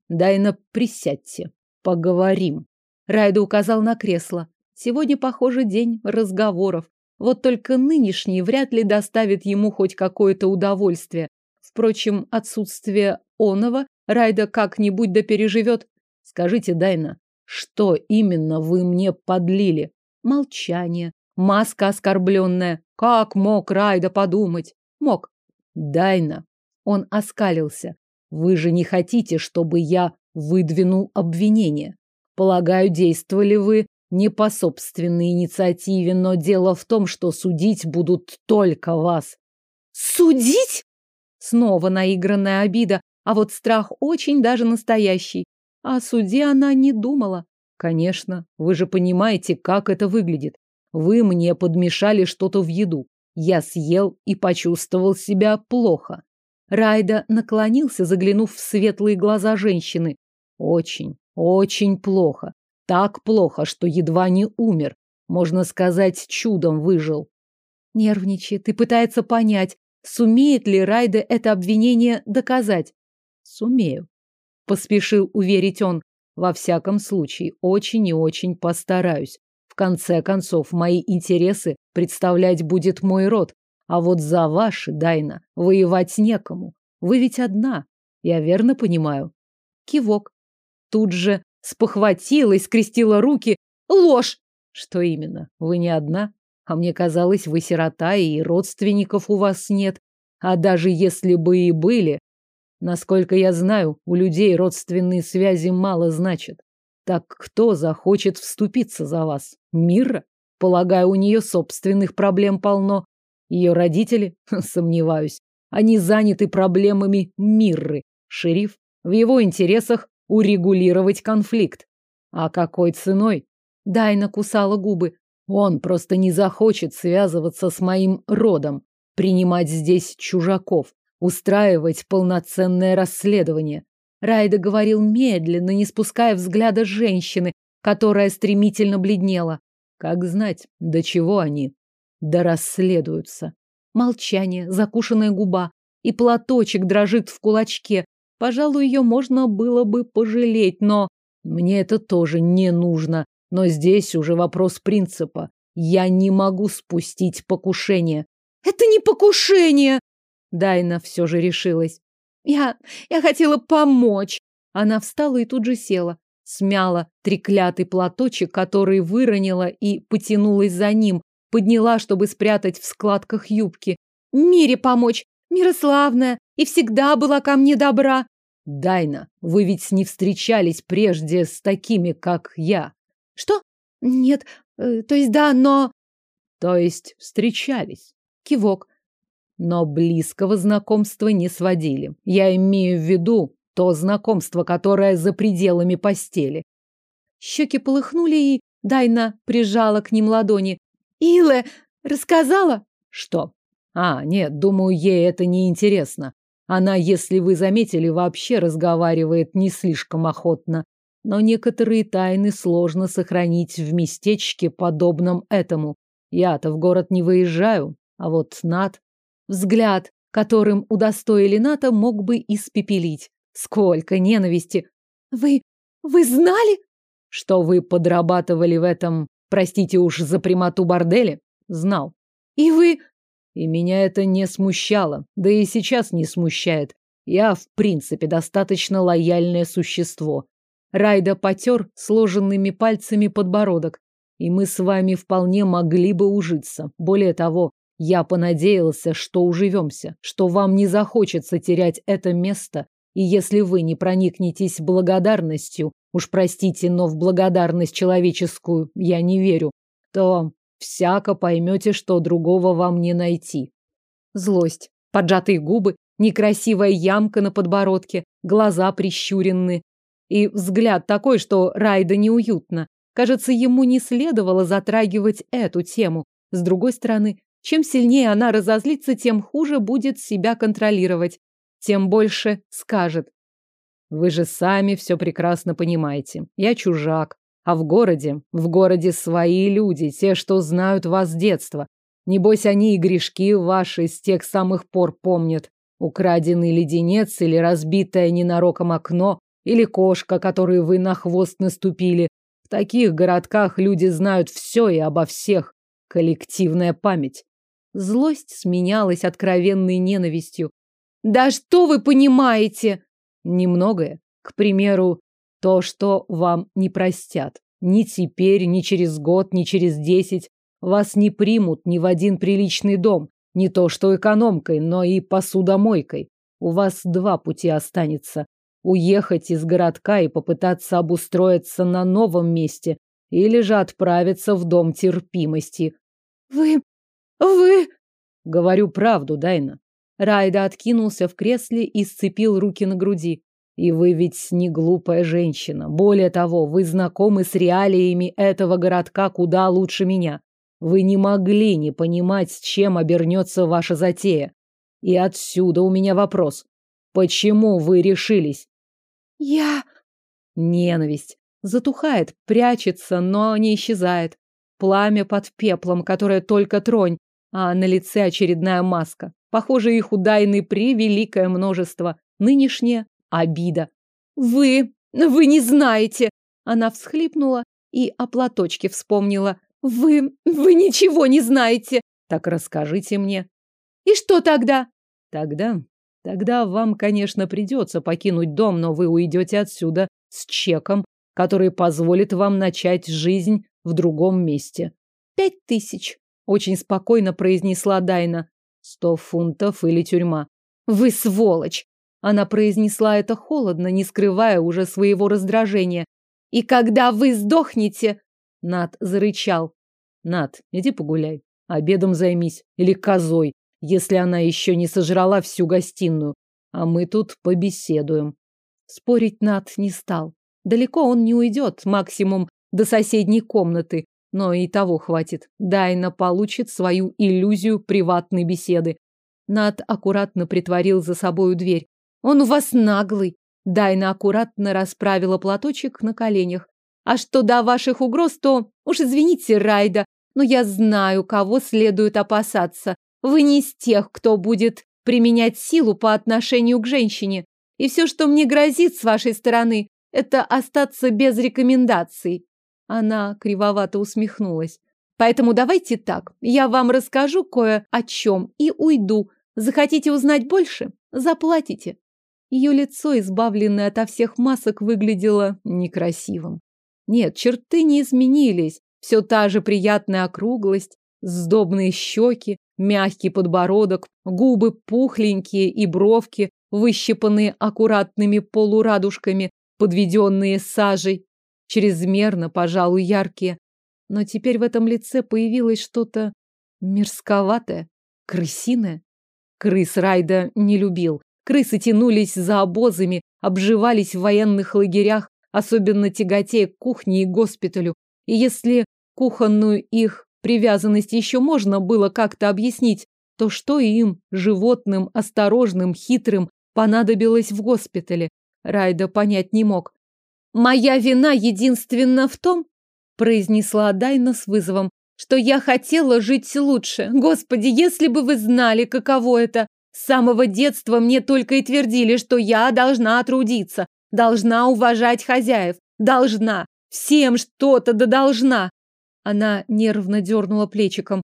Дайна, присядьте. Поговорим. Райда указал на кресло. Сегодня, похоже, день разговоров. Вот только нынешний вряд ли доставит ему хоть какое-то удовольствие. Впрочем, отсутствие оного Райда как-нибудь да переживет. Скажите, Дайна, что именно вы мне подлили? Молчание. Маска оскорбленная. Как мог Райда подумать? Мог. Дайна. Он оскалился. Вы же не хотите, чтобы я выдвинул обвинение. Полагаю, действовали вы не по собственной инициативе, но дело в том, что судить будут только вас. Судить? Снова наигранная обида, а вот страх очень даже настоящий. О суде она не думала. Конечно, вы же понимаете, как это выглядит. Вы мне подмешали что-то в еду. Я съел и почувствовал себя плохо. Райда наклонился, заглянув в светлые глаза женщины. Очень, очень плохо. Так плохо, что едва не умер. Можно сказать, чудом выжил. Нервничает и пытается понять, сумеет ли Райда это обвинение доказать. Сумею. Поспешил уверить он. Во всяком случае, очень и очень постараюсь. В конце концов, мои интересы представлять будет мой род, а вот за ваши, Дайна, воевать некому. Вы ведь одна, я верно понимаю? Кивок. Тут же спохватилась, скрестила руки. Ложь! Что именно? Вы не одна? А мне казалось, вы сирота, и родственников у вас нет. А даже если бы и были, Насколько я знаю, у людей родственные связи мало значат. Так кто захочет вступиться за вас? Мира? Полагаю, у нее собственных проблем полно. Ее родители? Сомневаюсь. Они заняты проблемами Мирры. Шериф в его интересах урегулировать конфликт. А какой ценой? Дайна кусала губы. Он просто не захочет связываться с моим родом, принимать здесь чужаков устраивать полноценное расследование. Райда говорил медленно, не спуская взгляда женщины, которая стремительно бледнела. Как знать, до чего они? Да расследуются. Молчание, закушенная губа, и платочек дрожит в кулачке. Пожалуй, ее можно было бы пожалеть, но... Мне это тоже не нужно. Но здесь уже вопрос принципа. Я не могу спустить покушение. Это не покушение! Дайна все же решилась. Я... я хотела помочь. Она встала и тут же села. Смяла треклятый платочек, который выронила и потянулась за ним. Подняла, чтобы спрятать в складках юбки. Мире помочь. Мирославная. И всегда была ко мне добра. Дайна, вы ведь не встречались прежде с такими, как я. Что? Нет. Э, то есть да, но... То есть встречались. Кивок но близкого знакомства не сводили. Я имею в виду то знакомство, которое за пределами постели. Щеки полыхнули, и Дайна прижала к ним ладони. «Илэ, Рассказала? Что? А, нет, думаю, ей это не интересно. Она, если вы заметили, вообще разговаривает не слишком охотно. Но некоторые тайны сложно сохранить в местечке, подобном этому. Я-то в город не выезжаю, а вот Нат... Взгляд, которым удостоили Ната, мог бы испепелить. Сколько ненависти! Вы... вы знали? Что вы подрабатывали в этом, простите уж за прямоту борделе? Знал. И вы... И меня это не смущало, да и сейчас не смущает. Я, в принципе, достаточно лояльное существо. Райда потер сложенными пальцами подбородок. И мы с вами вполне могли бы ужиться. Более того, я понадеялся, что уживемся, что вам не захочется терять это место, и если вы не проникнетесь благодарностью, уж простите, но в благодарность человеческую я не верю, то всяко поймете, что другого вам не найти. Злость, поджатые губы, некрасивая ямка на подбородке, глаза прищуренные, и взгляд такой, что Райда неуютно. Кажется, ему не следовало затрагивать эту тему. С другой стороны, чем сильнее она разозлится, тем хуже будет себя контролировать. Тем больше скажет. Вы же сами все прекрасно понимаете. Я чужак. А в городе, в городе свои люди, те, что знают вас с детства. Небось, они и грешки ваши с тех самых пор помнят. Украденный леденец или разбитое ненароком окно, или кошка, которой вы на хвост наступили. В таких городках люди знают все и обо всех. Коллективная память. Злость сменялась откровенной ненавистью. Да что вы понимаете? Немногое. К примеру, то, что вам не простят. Ни теперь, ни через год, ни через десять. Вас не примут ни в один приличный дом. Не то что экономкой, но и посудомойкой. У вас два пути останется уехать из городка и попытаться обустроиться на новом месте, или же отправиться в дом терпимости. Вы... вы... Говорю правду, Дайна. Райда откинулся в кресле и сцепил руки на груди. И вы ведь не глупая женщина. Более того, вы знакомы с реалиями этого городка куда лучше меня. Вы не могли не понимать, с чем обернется ваша затея. И отсюда у меня вопрос. Почему вы решились? Я... Ненависть. Затухает, прячется, но не исчезает. Пламя под пеплом, которое только тронь, а на лице очередная маска. Похоже, их у Дайны превеликое множество. Нынешняя обида. «Вы... вы не знаете!» Она всхлипнула и о платочке вспомнила. «Вы... вы ничего не знаете!» «Так расскажите мне». «И что тогда?» «Тогда Тогда вам, конечно, придется покинуть дом, но вы уйдете отсюда с чеком, который позволит вам начать жизнь в другом месте. Пять тысяч, очень спокойно произнесла Дайна. Сто фунтов или тюрьма. Вы сволочь! Она произнесла это холодно, не скрывая уже своего раздражения. И когда вы сдохнете... Над зарычал. Над, иди погуляй. Обедом займись. Или козой если она еще не сожрала всю гостиную. А мы тут побеседуем. Спорить Над не стал. Далеко он не уйдет, максимум до соседней комнаты. Но и того хватит. Дайна получит свою иллюзию приватной беседы. Над аккуратно притворил за собою дверь. Он у вас наглый. Дайна аккуратно расправила платочек на коленях. А что до ваших угроз, то уж извините, Райда, но я знаю, кого следует опасаться. Вы не из тех, кто будет применять силу по отношению к женщине. И все, что мне грозит с вашей стороны, это остаться без рекомендаций. Она кривовато усмехнулась. Поэтому давайте так. Я вам расскажу кое о чем и уйду. Захотите узнать больше? Заплатите. Ее лицо, избавленное ото всех масок, выглядело некрасивым. Нет, черты не изменились. Все та же приятная округлость, сдобные щеки, мягкий подбородок, губы пухленькие и бровки, выщипанные аккуратными полурадужками, подведенные сажей, чрезмерно, пожалуй, яркие. Но теперь в этом лице появилось что-то мерзковатое, крысиное. Крыс Райда не любил. Крысы тянулись за обозами, обживались в военных лагерях, особенно тяготея к кухне и госпиталю. И если кухонную их привязанность еще можно было как-то объяснить, то что им, животным, осторожным, хитрым, понадобилось в госпитале, Райда понять не мог. «Моя вина единственна в том, — произнесла Дайна с вызовом, — что я хотела жить лучше. Господи, если бы вы знали, каково это! С самого детства мне только и твердили, что я должна трудиться, должна уважать хозяев, должна, всем что-то да должна. Она нервно дернула плечиком.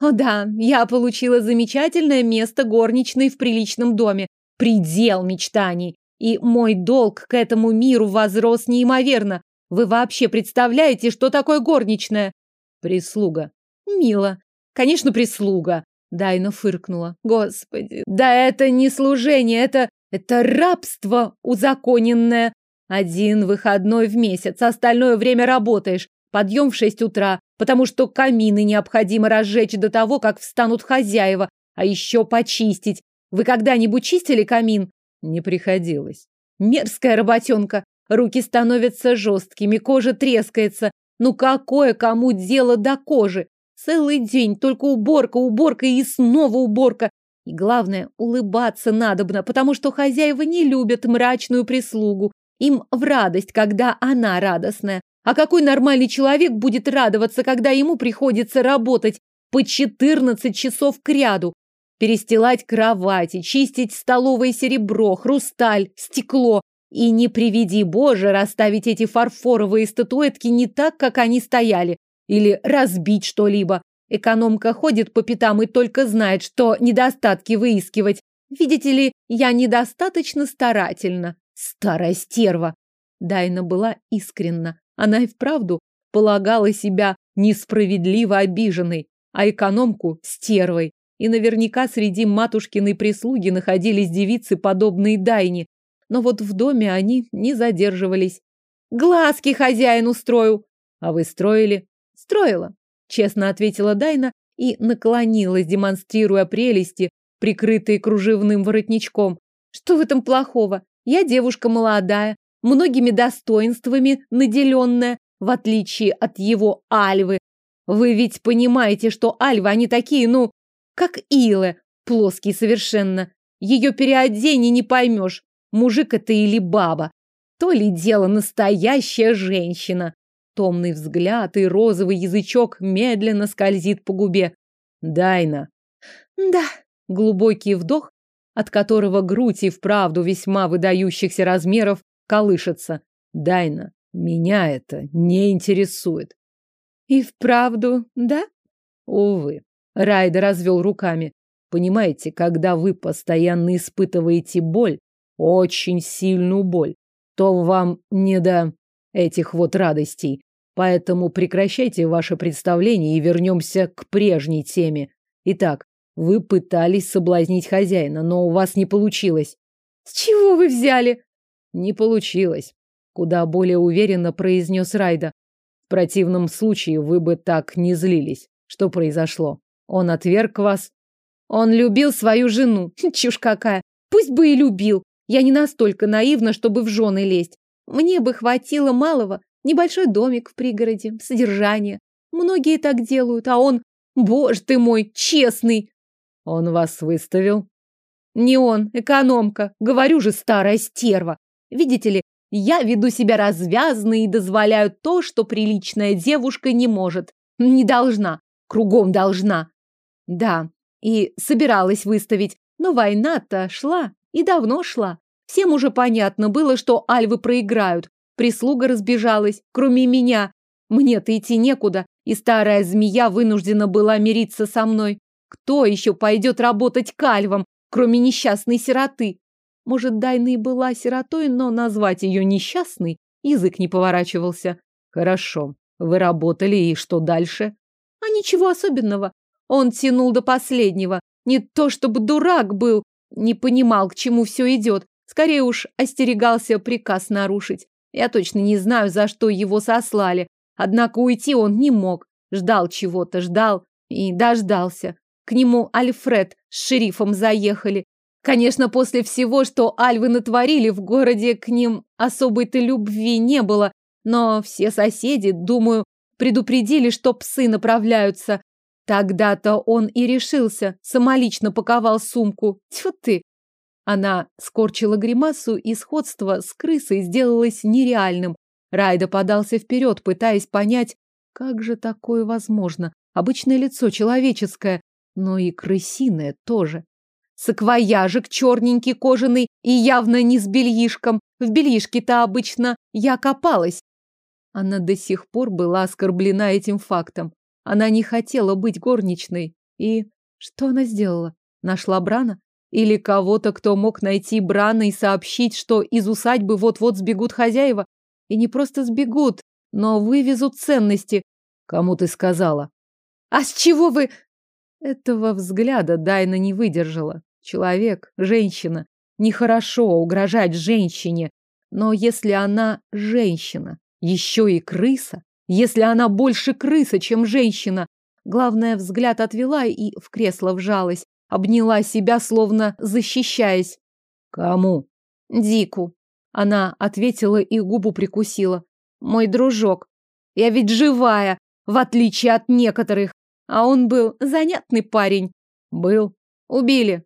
О да, я получила замечательное место горничной в приличном доме. Предел мечтаний. И мой долг к этому миру возрос неимоверно. Вы вообще представляете, что такое горничная? Прислуга. Мило. Конечно, прислуга. Дайна фыркнула. Господи, да это не служение, это... это рабство узаконенное. Один выходной в месяц, остальное время работаешь. Подъем в шесть утра, потому что камины необходимо разжечь до того, как встанут хозяева, а еще почистить. Вы когда-нибудь чистили камин? Не приходилось. Мерзкая работенка. Руки становятся жесткими, кожа трескается. Ну какое кому дело до кожи? Целый день только уборка, уборка и снова уборка. И главное, улыбаться надобно, потому что хозяева не любят мрачную прислугу. Им в радость, когда она радостная. А какой нормальный человек будет радоваться, когда ему приходится работать по 14 часов к ряду? Перестилать кровати, чистить столовое серебро, хрусталь, стекло. И не приведи Боже расставить эти фарфоровые статуэтки не так, как они стояли. Или разбить что-либо. Экономка ходит по пятам и только знает, что недостатки выискивать. Видите ли, я недостаточно старательна. Старая стерва. Дайна была искренна. Она и вправду полагала себя несправедливо обиженной, а экономку – стервой. И наверняка среди матушкиной прислуги находились девицы, подобные Дайне. Но вот в доме они не задерживались. «Глазки хозяин устрою!» «А вы строили?» «Строила», – честно ответила Дайна и наклонилась, демонстрируя прелести, прикрытые кружевным воротничком. «Что в этом плохого? Я девушка молодая, многими достоинствами наделенная, в отличие от его Альвы. Вы ведь понимаете, что Альвы, они такие, ну, как Илы, плоские совершенно. Ее переодень и не поймешь, мужик это или баба. То ли дело настоящая женщина. Томный взгляд и розовый язычок медленно скользит по губе. Дайна. Да. Глубокий вдох от которого грудь и вправду весьма выдающихся размеров колышется. Дайна, меня это не интересует. И вправду, да? Увы. Райда развел руками. Понимаете, когда вы постоянно испытываете боль, очень сильную боль, то вам не до этих вот радостей. Поэтому прекращайте ваше представление и вернемся к прежней теме. Итак, вы пытались соблазнить хозяина, но у вас не получилось. С чего вы взяли? Не получилось. Куда более уверенно произнес Райда. В противном случае вы бы так не злились. Что произошло? Он отверг вас? Он любил свою жену. Чушь какая. Пусть бы и любил. Я не настолько наивна, чтобы в жены лезть. Мне бы хватило малого. Небольшой домик в пригороде, содержание. Многие так делают, а он, боже ты мой, честный. Он вас выставил? Не он, экономка. Говорю же, старая стерва. Видите ли, я веду себя развязно и дозволяю то, что приличная девушка не может. Не должна. Кругом должна. Да, и собиралась выставить. Но война-то шла. И давно шла. Всем уже понятно было, что альвы проиграют. Прислуга разбежалась, кроме меня. Мне-то идти некуда, и старая змея вынуждена была мириться со мной. Кто еще пойдет работать кальвом, кроме несчастной сироты? Может, Дайна и была сиротой, но назвать ее несчастной язык не поворачивался. Хорошо. Вы работали, и что дальше? А ничего особенного. Он тянул до последнего. Не то чтобы дурак был, не понимал, к чему все идет. Скорее уж остерегался приказ нарушить. Я точно не знаю, за что его сослали. Однако уйти он не мог. Ждал чего-то, ждал и дождался. К нему Альфред с шерифом заехали. Конечно, после всего, что альвы натворили в городе, к ним особой-то любви не было, но все соседи, думаю, предупредили, что псы направляются. Тогда-то он и решился, самолично паковал сумку. Тьфу ты! Она скорчила гримасу, и сходство с крысой сделалось нереальным. Райда подался вперед, пытаясь понять, как же такое возможно. Обычное лицо человеческое, но и крысиное тоже. Саквояжик черненький, кожаный и явно не с бельишком. В бельишке-то обычно я копалась. Она до сих пор была оскорблена этим фактом. Она не хотела быть горничной. И что она сделала? Нашла Брана? Или кого-то, кто мог найти Брана и сообщить, что из усадьбы вот-вот сбегут хозяева? И не просто сбегут, но вывезут ценности. Кому ты сказала? А с чего вы... Этого взгляда Дайна не выдержала. Человек, женщина. Нехорошо угрожать женщине. Но если она женщина, еще и крыса, если она больше крыса, чем женщина, главное, взгляд отвела и в кресло вжалась, обняла себя, словно защищаясь. Кому? Дику. Она ответила и губу прикусила. Мой дружок. Я ведь живая, в отличие от некоторых. А он был занятный парень. Был. Убили.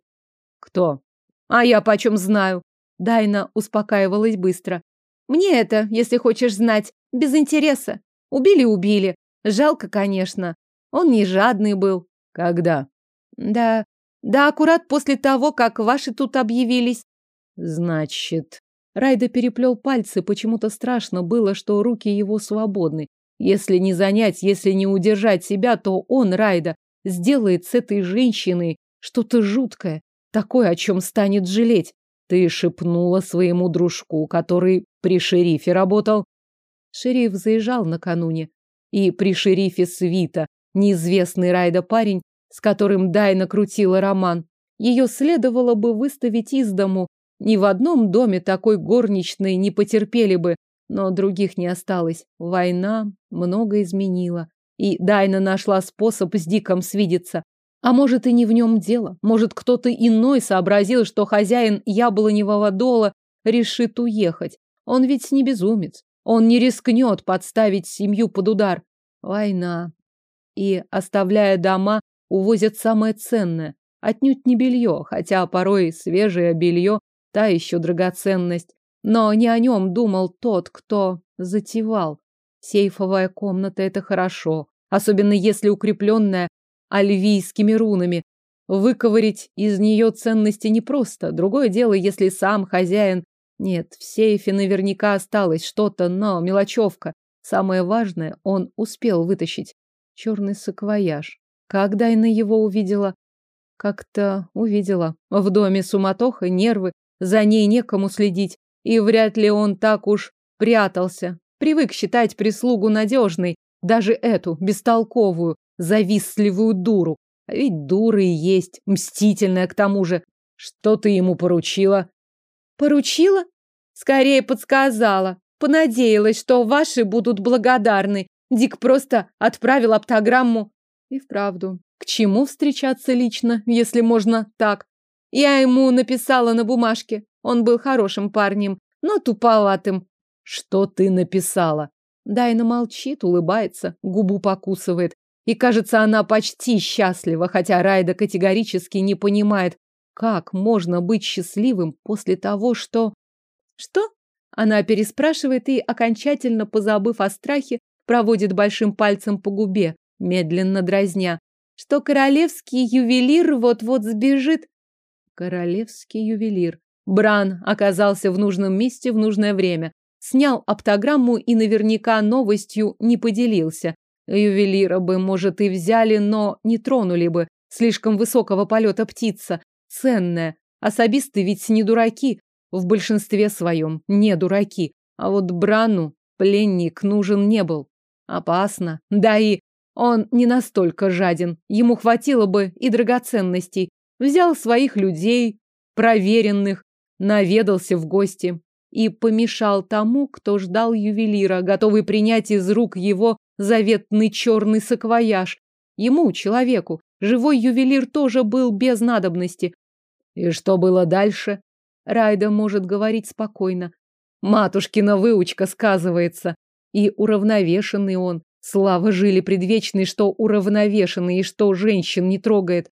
Кто? А я почем знаю? Дайна успокаивалась быстро. Мне это, если хочешь знать, без интереса. Убили-убили. Жалко, конечно. Он не жадный был. Когда? Да, да, аккурат после того, как ваши тут объявились. Значит... Райда переплел пальцы, почему-то страшно было, что руки его свободны. Если не занять, если не удержать себя, то он, Райда, сделает с этой женщиной что-то жуткое, такое, о чем станет жалеть. Ты шепнула своему дружку, который при шерифе работал. Шериф заезжал накануне. И при шерифе Свита, неизвестный Райда парень, с которым Дайна крутила роман. Ее следовало бы выставить из дому. Ни в одном доме такой горничной не потерпели бы, но других не осталось. Война много изменила. И Дайна нашла способ с Диком свидеться. А может, и не в нем дело. Может, кто-то иной сообразил, что хозяин яблоневого дола решит уехать. Он ведь не безумец. Он не рискнет подставить семью под удар. Война. И, оставляя дома, увозят самое ценное. Отнюдь не белье, хотя порой свежее белье – та еще драгоценность. Но не о нем думал тот, кто затевал. Сейфовая комната – это хорошо, особенно если укрепленная альвийскими рунами. Выковырить из нее ценности непросто. Другое дело, если сам хозяин... Нет, в сейфе наверняка осталось что-то, но мелочевка. Самое важное он успел вытащить. Черный саквояж. Когда Дайна его увидела? Как-то увидела. В доме суматоха, нервы, за ней некому следить. И вряд ли он так уж прятался. Привык считать прислугу надежной, даже эту, бестолковую, завистливую дуру. А ведь дура и есть, мстительная к тому же. Что ты ему поручила? Поручила? Скорее подсказала. Понадеялась, что ваши будут благодарны. Дик просто отправил оптограмму. И вправду, к чему встречаться лично, если можно так? Я ему написала на бумажке. Он был хорошим парнем, но туповатым. Что ты написала? Дайна молчит, улыбается, губу покусывает. И кажется, она почти счастлива, хотя Райда категорически не понимает, как можно быть счастливым после того, что... Что? Она переспрашивает и, окончательно позабыв о страхе, проводит большим пальцем по губе, медленно дразня. Что королевский ювелир вот-вот сбежит. Королевский ювелир. Бран оказался в нужном месте в нужное время. Снял оптограмму и наверняка новостью не поделился. Ювелира бы, может, и взяли, но не тронули бы. Слишком высокого полета птица. Ценная. Особисты ведь не дураки. В большинстве своем не дураки. А вот Брану пленник нужен не был. Опасно. Да и он не настолько жаден. Ему хватило бы и драгоценностей. Взял своих людей, проверенных, наведался в гости и помешал тому, кто ждал ювелира, готовый принять из рук его заветный черный саквояж. Ему, человеку, живой ювелир тоже был без надобности. И что было дальше? Райда может говорить спокойно. Матушкина выучка сказывается. И уравновешенный он. Слава жили предвечный, что уравновешенный и что женщин не трогает.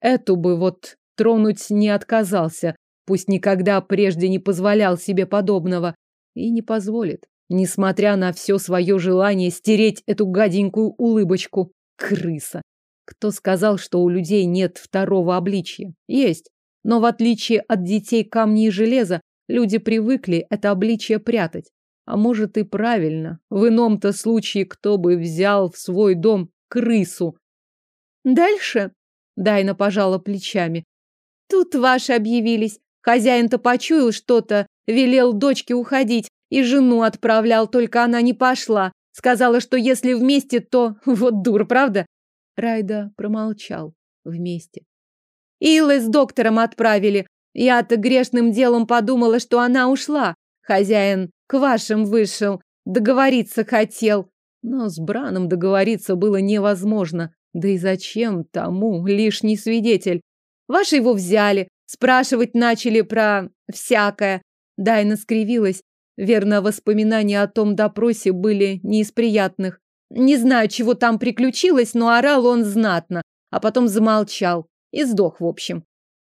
Эту бы вот тронуть не отказался, пусть никогда прежде не позволял себе подобного. И не позволит, несмотря на все свое желание стереть эту гаденькую улыбочку. Крыса. Кто сказал, что у людей нет второго обличья? Есть. Но в отличие от детей камней и железа, люди привыкли это обличье прятать. А может и правильно. В ином-то случае кто бы взял в свой дом крысу? Дальше Дайна пожала плечами. Тут ваши объявились. Хозяин-то почуял что-то, велел дочке уходить и жену отправлял, только она не пошла. Сказала, что если вместе, то... Вот дура, правда? Райда промолчал. Вместе. Илы с доктором отправили. Я-то грешным делом подумала, что она ушла. Хозяин к вашим вышел, договориться хотел. Но с Браном договориться было невозможно. Да и зачем тому лишний свидетель? Ваши его взяли, спрашивать начали про всякое. Дайна скривилась. Верно, воспоминания о том допросе были не из приятных. Не знаю, чего там приключилось, но орал он знатно, а потом замолчал и сдох, в общем.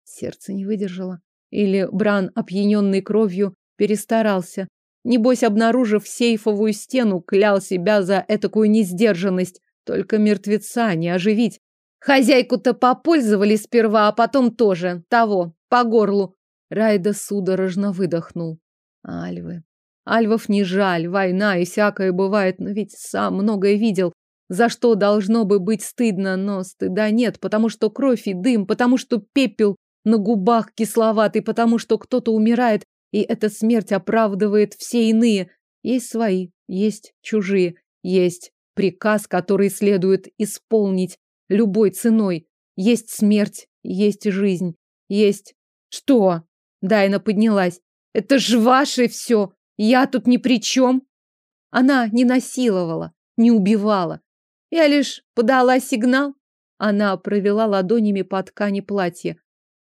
Сердце не выдержало. Или Бран, опьяненный кровью, перестарался. Небось, обнаружив сейфовую стену, клял себя за этакую несдержанность. Только мертвеца не оживить. Хозяйку-то попользовали сперва, а потом тоже. Того, по горлу. Райда судорожно выдохнул. Альвы. Альвов не жаль, война и всякое бывает, но ведь сам многое видел. За что должно бы быть стыдно, но стыда нет, потому что кровь и дым, потому что пепел на губах кисловатый, потому что кто-то умирает, и эта смерть оправдывает все иные. Есть свои, есть чужие, есть приказ, который следует исполнить любой ценой. Есть смерть, есть жизнь, есть... Что? Дайна поднялась. Это ж ваше все. Я тут ни при чем. Она не насиловала, не убивала. Я лишь подала сигнал. Она провела ладонями по ткани платья.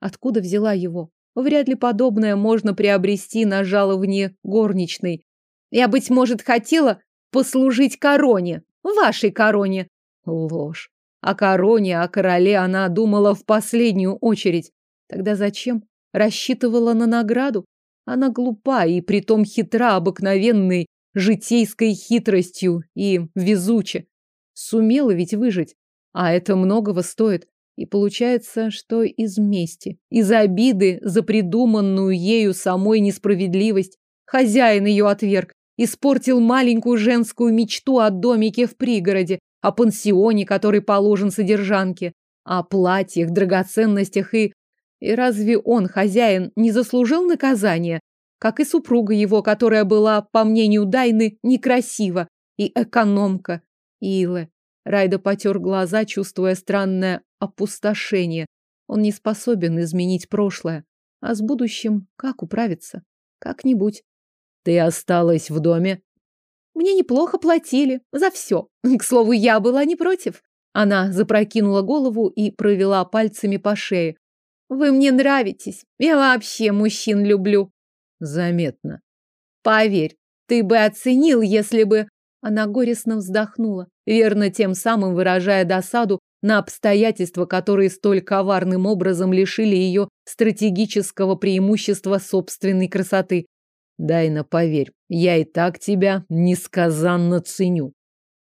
Откуда взяла его? Вряд ли подобное можно приобрести на жалование горничной. Я, быть может, хотела послужить короне. Вашей короне. Ложь. О короне, о короле она думала в последнюю очередь. Тогда зачем? Рассчитывала на награду? Она глупа и притом хитра обыкновенной житейской хитростью и везуче. Сумела ведь выжить. А это многого стоит. И получается, что из мести, из обиды за придуманную ею самой несправедливость. Хозяин ее отверг, Испортил маленькую женскую мечту о домике в пригороде, о пансионе, который положен содержанке, о платьях, драгоценностях и... И разве он, хозяин, не заслужил наказания? Как и супруга его, которая была, по мнению Дайны, некрасива, и экономка. Илэ. Райда потер глаза, чувствуя странное опустошение. Он не способен изменить прошлое. А с будущим как управиться? Как-нибудь. Ты осталась в доме? Мне неплохо платили за все. К слову, я была не против. Она запрокинула голову и провела пальцами по шее. Вы мне нравитесь. Я вообще мужчин люблю. Заметно. Поверь, ты бы оценил, если бы... Она горестно вздохнула, верно тем самым выражая досаду на обстоятельства, которые столь коварным образом лишили ее стратегического преимущества собственной красоты. Дайна, поверь, я и так тебя несказанно ценю.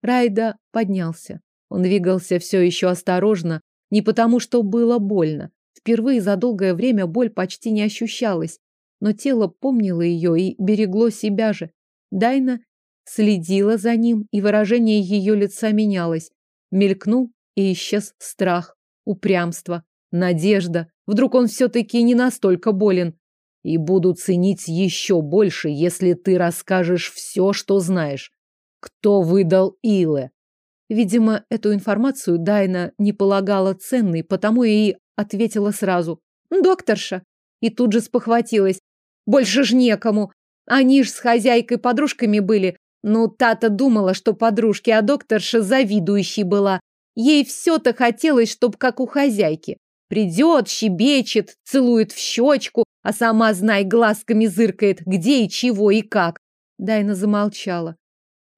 Райда поднялся. Он двигался все еще осторожно, не потому что было больно. Впервые за долгое время боль почти не ощущалась, но тело помнило ее и берегло себя же. Дайна следила за ним, и выражение ее лица менялось. Мелькнул и исчез страх, упрямство, надежда. Вдруг он все-таки не настолько болен и буду ценить еще больше, если ты расскажешь все, что знаешь. Кто выдал Иле? Видимо, эту информацию Дайна не полагала ценной, потому и ответила сразу. Докторша. И тут же спохватилась. Больше ж некому. Они ж с хозяйкой подружками были. Ну, та-то думала, что подружки, а докторша завидующей была. Ей все-то хотелось, чтоб как у хозяйки. Придет, щебечет, целует в щечку, а сама, знай, глазками зыркает, где и чего и как. Дайна замолчала.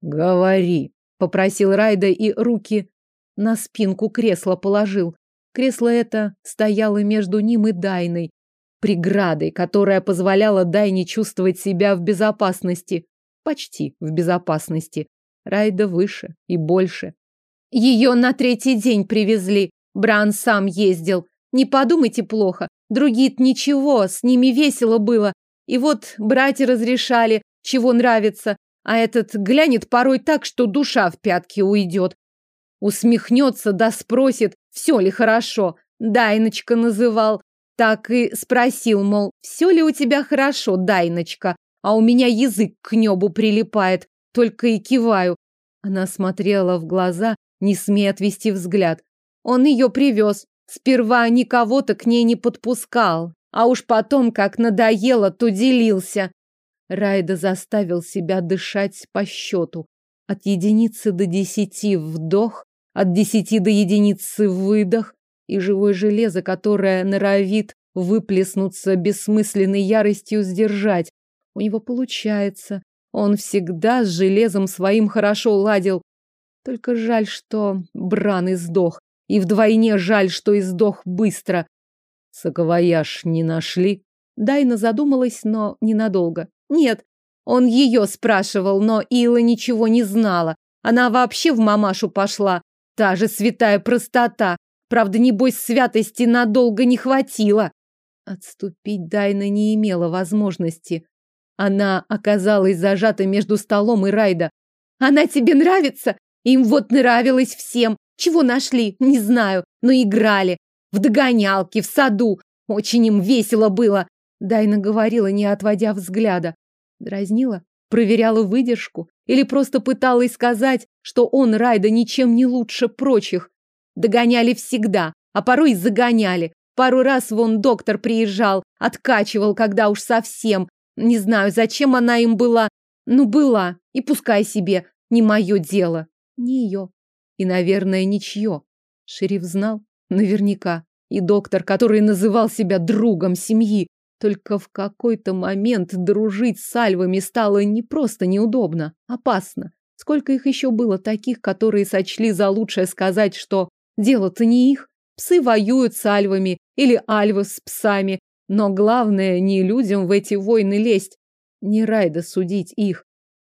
Говори. попросил Райда и руки на спинку кресла положил. Кресло это стояло между ним и Дайной, преградой, которая позволяла Дайне чувствовать себя в безопасности. Почти в безопасности. Райда выше и больше. Ее на третий день привезли. Бран сам ездил. Не подумайте плохо. другие ничего, с ними весело было. И вот братья разрешали, чего нравится. А этот глянет порой так, что душа в пятки уйдет. Усмехнется да спросит, все ли хорошо. Дайночка называл. Так и спросил, мол, все ли у тебя хорошо, Дайночка? А у меня язык к небу прилипает, только и киваю. Она смотрела в глаза, не смея отвести взгляд. Он ее привез. Сперва никого-то к ней не подпускал, а уж потом, как надоело, то делился. Райда заставил себя дышать по счету. От единицы до десяти вдох, от десяти до единицы выдох, и живое железо, которое норовит выплеснуться бессмысленной яростью сдержать. У него получается. Он всегда с железом своим хорошо ладил. Только жаль, что Бран издох. И вдвойне жаль, что издох быстро. Саквояж не нашли? Дайна задумалась, но ненадолго. Нет, он ее спрашивал, но Ила ничего не знала. Она вообще в мамашу пошла. Та же святая простота. Правда, небось, святости надолго не хватило. Отступить Дайна не имела возможности. Она оказалась зажата между столом и Райда. «Она тебе нравится? Им вот нравилось всем. Чего нашли? Не знаю. Но играли. В догонялки, в саду. Очень им весело было. Дайна говорила, не отводя взгляда. Дразнила? Проверяла выдержку? Или просто пыталась сказать, что он, Райда, ничем не лучше прочих? Догоняли всегда, а порой загоняли. Пару раз вон доктор приезжал, откачивал, когда уж совсем. Не знаю, зачем она им была. Ну, была. И пускай себе. Не мое дело. Не ее. И, наверное, ничье. Шериф знал. Наверняка. И доктор, который называл себя другом семьи. Только в какой-то момент дружить с альвами стало не просто неудобно, опасно. Сколько их еще было таких, которые сочли за лучшее сказать, что дело-то не их. Псы воюют с альвами или альвы с псами. Но главное, не людям в эти войны лезть. Не Райда судить их.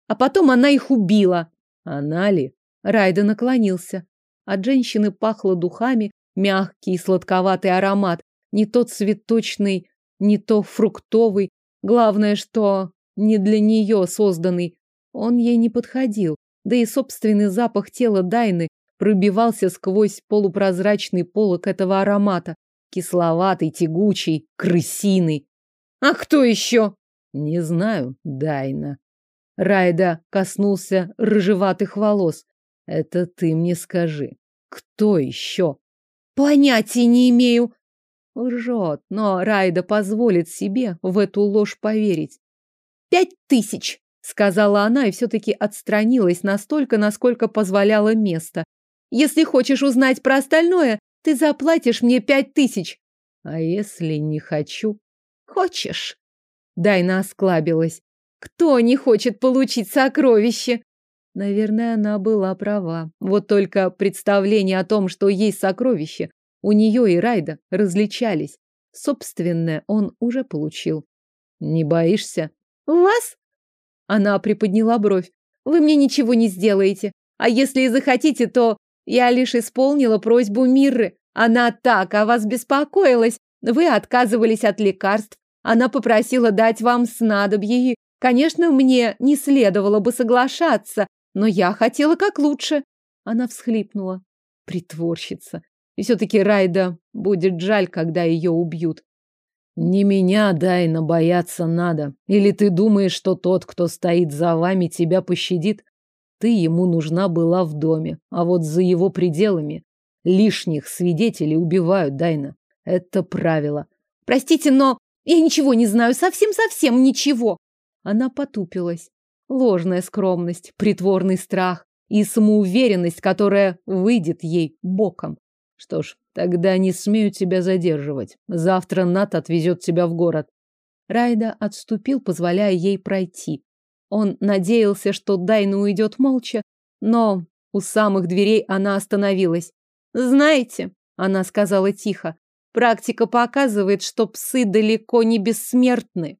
А потом она их убила. Она ли? Райда наклонился. От женщины пахло духами, мягкий сладковатый аромат. Не тот цветочный, не то фруктовый. Главное, что не для нее созданный. Он ей не подходил. Да и собственный запах тела Дайны пробивался сквозь полупрозрачный полок этого аромата. Кисловатый, тягучий, крысиный. А кто еще? Не знаю, Дайна. Райда коснулся рыжеватых волос. Это ты мне скажи. Кто еще? Понятия не имею. Лжет, но Райда позволит себе в эту ложь поверить. «Пять тысяч!» — сказала она и все-таки отстранилась настолько, насколько позволяло место. «Если хочешь узнать про остальное, ты заплатишь мне пять тысяч». «А если не хочу?» «Хочешь?» Дайна осклабилась. «Кто не хочет получить сокровище?» Наверное, она была права. Вот только представление о том, что есть сокровище, у нее и Райда различались. Собственное он уже получил. Не боишься? Вас? Она приподняла бровь. Вы мне ничего не сделаете. А если и захотите, то я лишь исполнила просьбу Мирры. Она так о вас беспокоилась. Вы отказывались от лекарств. Она попросила дать вам снадобье. Конечно, мне не следовало бы соглашаться, но я хотела как лучше. Она всхлипнула. Притворщица. И все-таки Райда будет жаль, когда ее убьют. Не меня, Дайна, бояться надо. Или ты думаешь, что тот, кто стоит за вами, тебя пощадит? Ты ему нужна была в доме, а вот за его пределами лишних свидетелей убивают, Дайна. Это правило. Простите, но я ничего не знаю, совсем-совсем ничего. Она потупилась. Ложная скромность, притворный страх и самоуверенность, которая выйдет ей боком. Что ж, тогда не смею тебя задерживать. Завтра Нат отвезет тебя в город. Райда отступил, позволяя ей пройти. Он надеялся, что Дайна уйдет молча, но У самых дверей она остановилась. Знаете, она сказала тихо, практика показывает, что псы далеко не бессмертны.